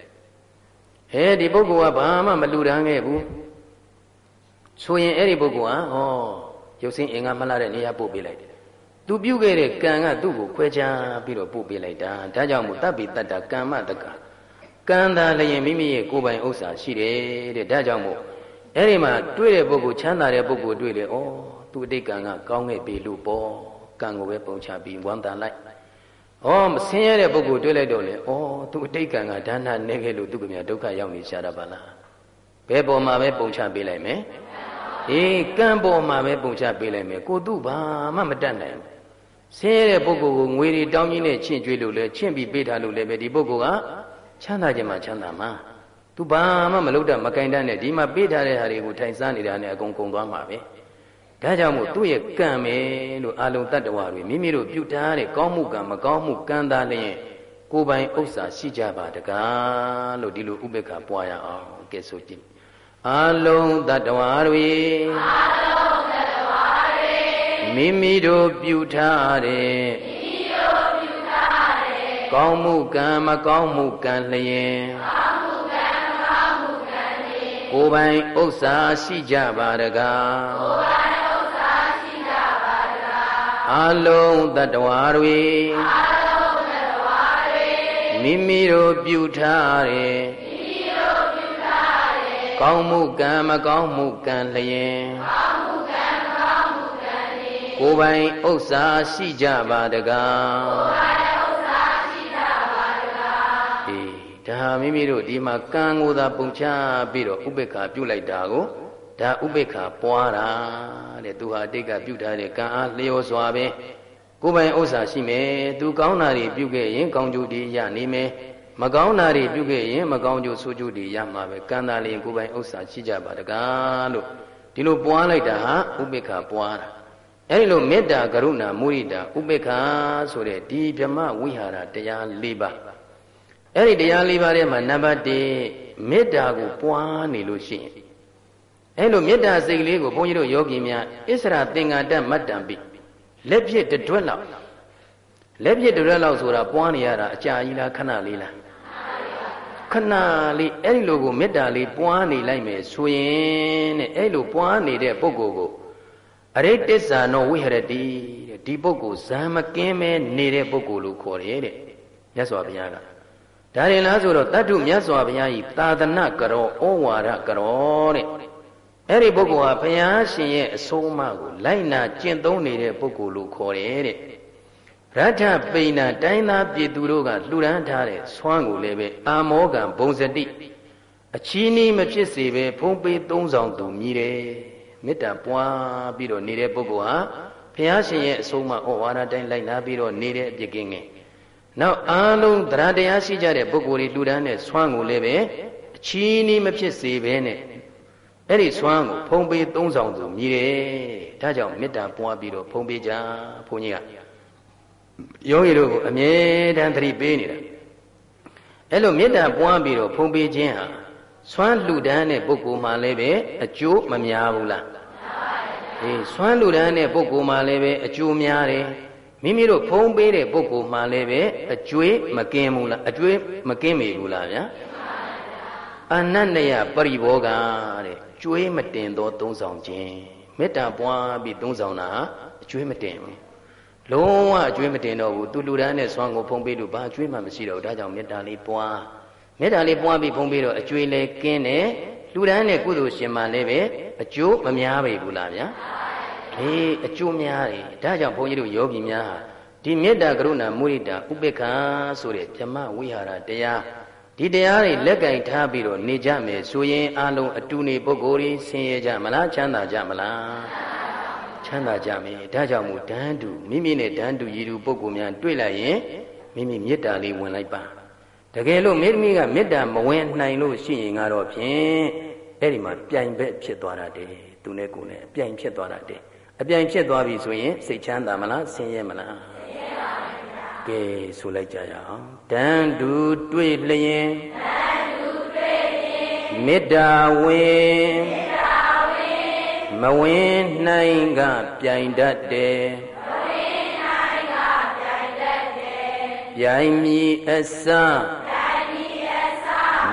ဟဲဒီပုဂ္ဂိုလ်ကဘာမှမလူဒန်းခဲ့ဘူးဆိုရင်အဲ့ဒီပုဂ္ဂိုလ်ဟာဟောရုပ်စင်းအင်္ဂါမလှတဲ့နေရာပို့ပေးလိုက်တယ် သူပြုခဲ့တဲ့ကံကသူ့ကိုခွဲခြားပြီးတော့ပို့ပေးလိုက်တာဒါကြောင့်မို့တပ်ပိတ္တကမ္မတကကံသာလျင်မိမိရဲ့ကိုယ်ပိုင်ဥစ္စာရှိတယ်တဲ့ဒါကြောင့်မို့အဲ့ဒီမှာတွေ့တဲ့ပုဂ္ဂိုလ်ချမ်းသာတဲ့ပုဂ္ဂိုလ်တွေ့လေဩသူအတိတ်ကံကကောင်းခဲ့ပြီလို့ပေါ့ကံကိုပဲပုံချပြီးဝမ်းတန်လိုက်ဩမဆင်းရဲတဲ့ပုဂ္ဂိုလ်တွေ့လိုက်တော့လေဩသူအတိတ်ကံကဒါနနေခဲ့လို့သူကမြဒုက္ခရောက်နေရှာတာပါလားဘယ်ပေါ်မှာပဲပုံချပေးလိုက်မယ် အေးကံပေါ်မှာပဲပုံချပေးလိုက်မယ်ကိုသူ့ဘာမှမတတ်နိုင်ဘူးဆင်းရဲတဲ့ပုဂ္ဂိုလ်ကိုငွေတွေတောင်းကြီးနဲ့ချင့်ကြွေးလို့လဲချင့်ပြီးပေးထားလို့လည်းပဲဒီပုဂ္ဂိုလ်ကချမ်းသာခြင်းမှချမ်းသာမှာသူဘာမှမလုပ်တတ်မကင်တတ်နဲ့ဒီမှာပေးထားတဲ့ဟာတွေကိုထိုင်စားနေတာနဲ့အကုန်ကုန်သွားမှာပဲဒါကြောင့်မို့သူ့ရဲ့ကံပဲလို့အာလုံတတ္တဝါတွေမိမိတို့ပြုထားတဲ့ကောင်းမှုကံမကောင်းမှုကံသာလျင်ကိုယ်ပိုင်ဥစ္စာရှိကြပါတကားလို့ဒီလိုဥပေက္ခပွားရအောင်ကဲဆိုကြည့် အာလုံတတ္တဝါတွေအာလုံတတ္တဝါတွေမိမိတို့ပြုထားတဲ့မိမိတို့ပြုထားတဲ့ကောင်းမှုကံမကောင်းမှုကံလျင်ကောင်းမှုကံမကောင်းမှုကံလျင်ကိုယ်ပိုင်ဥစ္စာရှိကြပါတကားကိုယ်ပိုင်ဥစ္စာရှိကြပါတကားအာလုံတတ္တဝါတွေအာလုံတတ္တဝါတွေမိမိတို့ပြုထားတဲ့ ကောင်းမှုကံမကောင်းမှုကံလျင်ကောင်းမှုကံမကောင်းမှုကံလျင်ကိုယ်ပိုင်ဥစ္စာရှိကြပါတကားကိုယ်ပိုင်ဥစ္စာရှိကြပါတကားအေးဒါမိမိတို့ဒီမှာကံကိုသာပုံချပြီးတော့ဥပေက္ခပြုလိုက်တာကိုဒါဥပေက္ခပွားတာတဲ့သူဟာတိတ်ကပြုထားတဲ့ကံအားလျော်စွာပဲကိုယ်ပိုင်ဥစ္စာရှိမယ်သူကောင်းတာတွေပြုခဲ့ရင်ကောင်းကျိုးတွေရနေမယ် မကောင်းတာတွေပြုခဲ့ရင်မကောင်းကျိုးဆိုးကျိုးတွေရမှာပဲကံတာလျင်ကိုယ်ပိုင်ဥစ္စာရှိကြပါတကားလို့ဒီလိုပွားလိုက်တာဟာဥပိ္ပခာပွားတာအဲဒီလိုမေတ္တာကရုဏာမုရိဒာဥပိ္ပခာဆိုတဲ့ဒီဗြဟ္မဝိဟာရတရား၄ပါးအဲ့ဒီတရား၄ပါးထဲမှာနံပါတ်1မေတ္တာကိုပွားနေလို့ရှိရင်အဲ့လိုမေတ္တာစိတ်ကလေးကိုဘုန်းကြီးတို့ယောဂီများအစ္စရာသင်္ကာတမတ်တံပိလက်ဖြစ်တွက်လောက်လက်ဖြစ်တွက်လောက်ဆိုတာပွားနေရတာအကြာကြီးလားခဏလေးလား ခဏလေးအဲ့ဒီလိုကိုမေတ္တာလေးပွားနေလိုက်မယ်ဆိုရင်တဲ့အဲ့လိုပွားနေတဲ့ပုဂ္ဂိုလ်ကိုအရိတ္တစ္ဆာနောဝိဟရတိတဲ့ဒီပုဂ္ဂိုလ်ဇံမကင်းမဲနေတဲ့ပုဂ္ဂိုလ်လို့ခေါ်တယ်တဲ့မြတ်စွာဘုရားကဒါရင်လားဆိုတော့တတ္ထုမြတ်စွာဘုရားဤသာသနာကရောဩဝါဒကရောတဲ့အဲ့ဒီပုဂ္ဂိုလ်ဟာဘုရားရှင်ရဲ့အဆုံးအမကိုလိုက်နာကျင့်သုံးနေတဲ့ပုဂ္ဂိုလ်လို့ခေါ်တယ်တဲ့ ရထပိဏတိုင်းသားပြည်သူတို့ကလှူဒန်းထားတဲ့ဆွမ်းကိုလည်းပဲအာမောကံဘုံစတိအချီးနှီးမဖြစ်စေပဲဖုံးပေးသုံးဆောင်သူမြည်တယ်မေတ္တာပွားပြီးတော့နေတဲ့ပုဂ္ဂိုလ်ဟာဘုရားရှင်ရဲ့အဆုံးအမဩဝါဒတိုင်းလိုက်နာပြီးတော့နေတဲ့အပြစ်ကင်းငယ်နောက်အားလုံးတရားတရားရှိကြတဲ့ပုဂ္ဂိုလ်တွေလှူဒန်းတဲ့ဆွမ်းကိုလည်းပဲအချီးနှီးမဖြစ်စေပဲနဲ့အဲ့ဒီဆွမ်းကိုဖုံးပေးသုံးဆောင်သူမြည်တယ်ဒါကြောင့်မေတ္တာပွားပြီးတော့ဖုံးပေးကြဘုန်းကြီးက ယောဂီတို့ကိုအမြဲတမ်းသတိပေးနေတာအဲ့လိုမေတ္တာပွားပြီးတော့ဖုံးပေးခြင်းဟာဆွမ်းလှူဒန်းတဲ့ပုဂ္ဂိုလ်မှလည်းပဲအကျိုးမများဘူးလားအေးဆွမ်းလှူဒန်းတဲ့ပုဂ္ဂိုလ်မှလည်းပဲအကျိုးများတယ်မိမိတို့ဖုံးပေးတဲ့ပုဂ္ဂိုလ်မှလည်းပဲအကျွေးမကင်းဘူးလားအကျွေးမကင်းမိဘူးလားဗျာအနတ္တယပရိဘောဂတဲ့ကျွေးမတင်သောသုံးဆောင်ခြင်းမေတ္တာပွားပြီးသုံးဆောင်တာအကျွေးမတင်ဘူး လုံးဝအကျွေးမတင်တော့ဘူးသူလူတန်းနဲ့ဆွမ်းကိုဖုံးပေးလို့ဘာအကျွေးမှမရှိတော့ဘူးဒါကြောင့်မေတ္တာလေးပွားမေတ္တာလေးပွားပြီးဖုံးပေးတော့အကျွေးလဲကင်းတယ်လူတန်းနဲ့ကုသိုလ်ရှင်မှလည်းပဲအကျိုးမများပေဘူးလားဗျာအေးအကျိုးများတယ်ဒါကြောင့်ဘုန်းကြီးတို့ယောဂီများဟာဒီမေတ္တာကရုဏာမုရိဒာဥပေက္ခဆိုတဲ့ဓမ္မဝိဟာရတရားဒီတရားတွေလက်ကင်ထားပြီးတော့နေကြမယ်ဆိုရင်အလုံးအတူနေပုဂ္ဂိုလ်တွေဆင်းရဲကြမလားချမ်းသာကြမလား ချမ်းသာကြမယ်ဒါကြောင့်မို့တန်းတူမိမိနဲ့တန်းတူရည်တူပုဂ္ဂိုလ်များတွေ့လိုက်ရင်မိမိမေတ္တာလေးဝင်လိုက်ပါတကယ်လို့မိမိကမေတ္တာမဝင်နိုင်လို့ရှိရင်ကတော့ဖြင့်အဲ့ဒီမှာပြိုင်ဘက်ဖြစ်သွားတာတည်းသူနဲ့ကိုယ်နဲ့အပြိုင်ဖြစ်သွားတာတည်းအပြိုင်ဖြစ်သွားပြီဆိုရင်စိတ်ချမ်းသာမလားဆင်းရဲမလားဆင်းရဲပါဘူးကဲဆိုလိုက်ကြရအောင်တန်တူတွေ့လျင်တန်တူတွေ့လျင်မေတ္တာဝင် မေတ္တာဝင်မဝင်နိုင်ကပြိုင်တတ်တယ်မဝင်နိုင်ကပြိုင်တတ်တယ်ပြိုင်မီအစပြိုင်မီအစ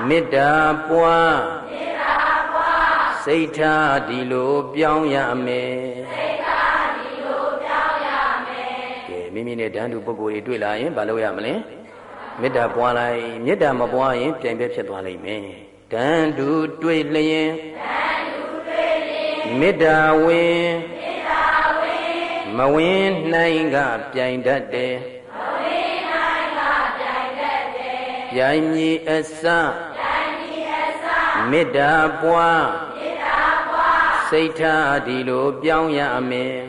မေတ္တာပွားမေတ္တာပွားစိတ်ထားဒီလိုပြောင်းရမယ်စိတ်မိမိနဲ့တန်းတူပုဂ္ဂိုလ်တွေတွေ့လာရင်ဘာလုပ်ရမလဲမေတ္တာပွားလိုက်မေတ္တာမပွားရင်ပြိုင်ပဲဖြစ်သွားလိမ့်မယ်တန်းတူတွေ့လျင်တန်းတူတွေ့လျင် မေတ္တာဝင်မေတ္တာဝင်မဝင်နိုင်ကပြိုင်တတ်တယ်မဝင်နိုင်ကပြိုင်တတ်တယ်ပြိုင်မည်အစပြိုင်မည်အစမေတ္တာပွားမေတ္တာပွားစိတ်ထားဒီလိုပြောင်းရမယ်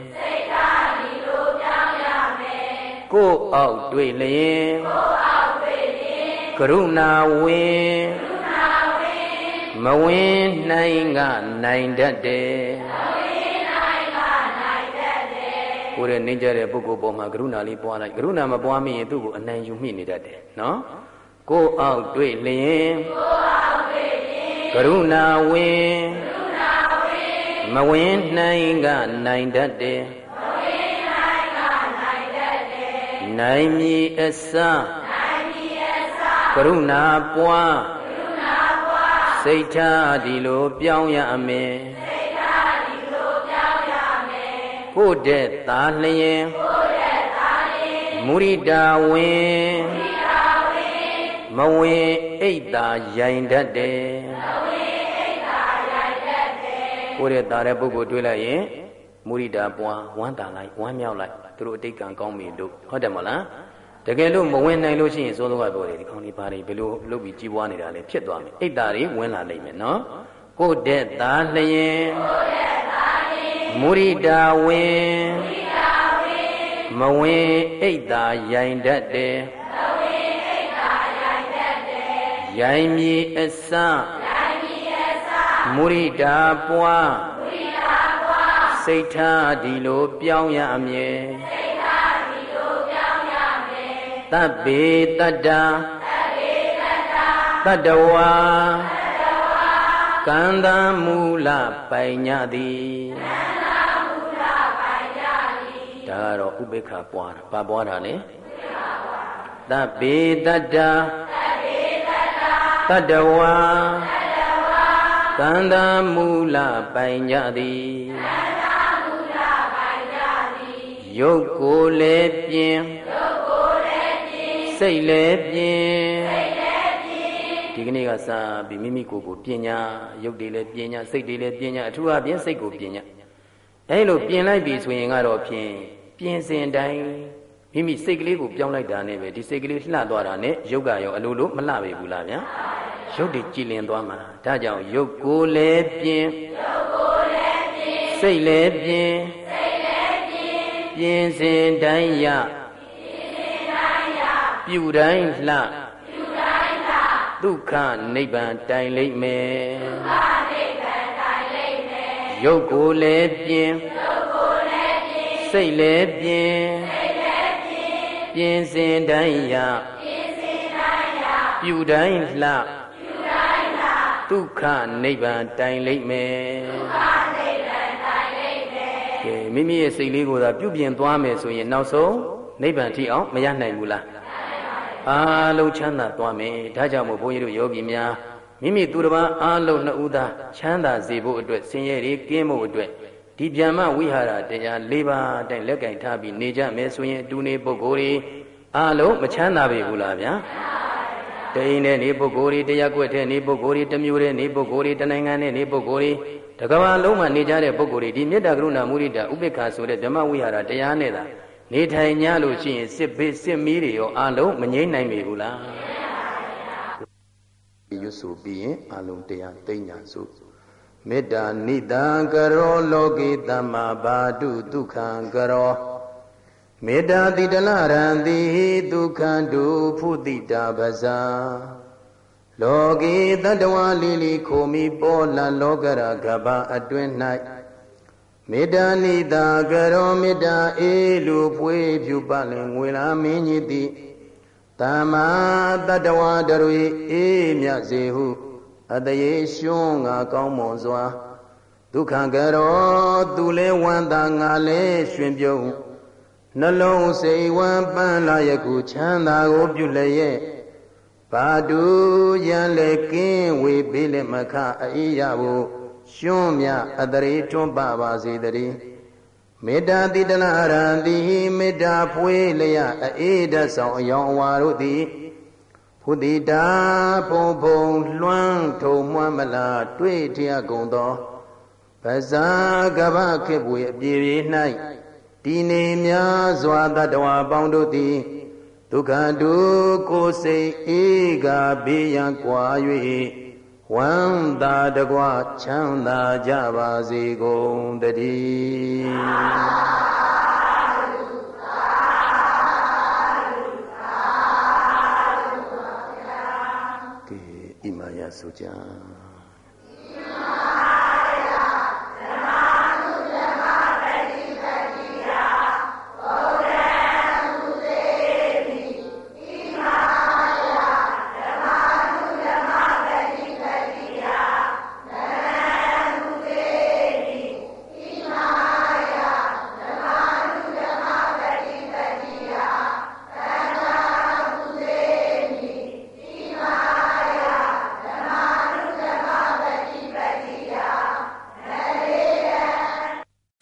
ကိုအောက်တွေ့လျင်ကိုအောက်တွေ့လျင်ကရုဏာဝင်ကရုဏာဝင် မဝင်နိုင်ကနိုင်တတ်တယ်မဝင်နိုင်ကနိုင်တတ်တယ်ကိုယ်ရဲ့နေကြတဲ့ပုဂ္ဂိုလ်ပေါ်မှာကရုဏာလေးပွားလိုက်ကရုဏာမပွားမိရင်သူ့ကိုအနိုင်ယူမိနေတတ်တယ်နော်ကိုအောက်တွေ့လျင်ကိုအောက်တွေ့လျင်ကရုဏာဝင်ကရုဏာဝင်မဝင်နိုင်ကနိုင်တတ်တယ်နိုင်မည်အစနိုင်မည်အစကရုဏာပွားကရုဏာပွား စိတ်ထားဒီလိုပြောင်းရမယ်စိတ်ထားဒီလိုပြောင်းရမယ်ကိုတဲ့သာလျင်ကိုတဲ့သာလျင်မုရိတာဝင်မုရိတာဝင်မဝင်အိတ်သာရိုင်တတ်တယ်မဝင်အိတ်သာရိုင်တတ်တယ်ကိုတဲ့သာတဲ့ပုဂ္ဂိုလ်တွေ့လိုက်ရင်မုရိတာပွားဝမ်းတာလိုက်ဝမ်းမြောက်လိုက်သူတို့အတိတ်ကံကောင်းပြီလို့ဟုတ်တယ်မလား တကယ်လို့မဝင်နိုင်လို့ရှိရင်စိုးစိုးကပြောတယ်ဒီကောင်းဒီပါတွေဘယ်လိုလုပ်ပြီးကြီးပွားနေတာလဲဖြစ်သွားမယ်အိတ်တာတွေဝင်လာနိုင်မယ်နော်ကိုတဲ့သားလျင်မုရိတာဝင်မဝင်အိတ်တာရိုင်တတ်တယ်ရိုင်မြေအစမုရိတာပွားစိတ်ထားဒီလိုပြောင်းရမြဲစိတ်ထားဒီလိုပြောင်းရမြဲ တပ္ပေတတ္တာတပ္ပေတတ္တာတတ္တဝါတတ္တဝါကံတမူလပိုင်ညသည်ကံတမူလပိုင်ညသည်ဒါကတော့ဥပေက္ခပွားတာဘာပွားတာလဲတပ္ပေတတ္တာတပ္ပေတတ္တာတတ္တဝါတတ္တဝါကံတမူလပိုင်ညသည်ကံရုပ်ကိုယ်လည်းပြင်းရုပ်ကိုယ်လည်းပြင်း စိတ်လည်းပြင်းစိတ်လည်းပြင်းဒီကနေ့ကစပြီးမိမိကိုယ်ကိုပညာရုပ်တွေလည်းပညာစိတ်တွေလည်းပညာအထူးအပြင်စိတ်ကိုပညာအဲလိုပြင်လိုက်ပြီဆိုရင်ကတော့ဖြင့်ပြင်စင်တိုင်းမိမိစိတ်ကလေးကိုပြောင်းလိုက်တာနဲ့ပဲဒီစိတ်ကလေးလှသွားတာနဲ့ရုပ်ကရောအလိုလိုမလှပေဘူးလားဗျာရုပ်တွေကြည်လင်သွားမှာဒါကြောင့်ရုပ်ကိုယ်လည်းပြင်းရုပ်ကိုယ်လည်းပြင်းစိတ်လည်းပြင်းပြင်စင်တိုင်းရ ပြုတိုင်းလှဒုက္ခနိဗ္ဗာန်တိုင်လိမ့်မယ်ရုပ်ကိုယ်လည်းပြင်းစိတ်လည်းပြင်းပြင်စင်တိုင်းရပြုတိုင်းလှဒုက္ခနိဗ္ဗာန်တိုင်လိမ့်မယ်ကဲမိမိရဲ့စိတ်လေးကိုသာပြုပြင်သွားမယ်ဆိုရင်နောက်ဆုံးနိဗ္ဗာန်ထိအောင်မရနိုင်ဘူးလား အားလုံးချမ်းသာသွားမယ်ဒါကြောင့်မို့ဘုန်းကြီးတို့ယောဂီများမိမိသူတစ်ပါးအားလုံးနှစ်ဦးသားချမ်းသာစေဖို့အတွက်ဆင်းရဲတွေကင်းဖို့အတွက်ဒီဗျမဝိဟာရတရား၄ပါးတိုင်လက်ကင်ထားပြီးနေကြမယ်ဆိုရင်အတူနေပုဂ္ဂိုလ်တွေအားလုံးမချမ်းသာပေဘူးလားဗျာတိန်နဲ့နေပုဂ္ဂိုလ်တွေတရားကွက်တဲ့နေပုဂ္ဂိုလ်တွေတမျိုးတဲ့နေပုဂ္ဂိုလ်တွေတနိုင်ငံနဲ့နေပုဂ္ဂိုလ်တွေတကဘာလုံးမှာနေကြတဲ့ပုဂ္ဂိုလ်တွေဒီမေတ္တာကရုဏာမုရိဒဥပေက္ခဆိုတဲ့ဓမ္မဝိဟာရတရားနဲ့သာ နေထိုင်ကြလို့ရှိရင်စစ်ဘေးစစ်မီးတွေရောအလုံးမငြိမ့်နိုင်ပြီဘူးလားရွတ်ဆိုပြီးရင်အလုံးတရားသိညာစုမေတ္တာနိတံကရောလောကေတမ္မာဘာတုဒုက္ခံကရောမေတ္တာတိတလရံတိဒုက္ခံတုဖုတိတာပဇာလောကေတတဝလီလီခိုမိပေါ်လာလောကရကဘာအတွင်း၌ မေတ္တာနိတာကရောမေတ္တာအေလူပွေးပြုပလင်ငွေလာမင်းကြီးတိတမ္မာတတဝတရွေအေးမြစေဟုအတရေရှွန်းငါကောင်းမွန်စွာဒုက္ခကရောသူလဲဝန္တာငါလဲရှင်ပြုံးနှလုံးစိတ်ဝမ်းပန်းလာယခုချမ်းသာကိုပြုလျက်ဘာတူရန်လေကင်းဝေပေးလက်မခအေးရဖို့ ရှွန်းမြအတရေထွန်းပပါစေတည်းမေတ္တာတိတနာရံတိမေတ္တာဖွေးလျက်အေးတဆောင်အယောင်အဝါတို့သည်ဖုတိတာဘုံဘုံလွှမ်းထုံမွမ်းမလားတွေ့ထရကုန်သောပဇာကဗခေပွေအပြေပြေ၌တည်နေများစွာတတဝအပေါင်းတို့သည်ဒုက္ခဒုကိုစိတ်အေးကဘေးရန်ကွာ၍ ဝမ်းသာတကွချမ်းသာကြပါစေကုန်တည်းဆိုကြ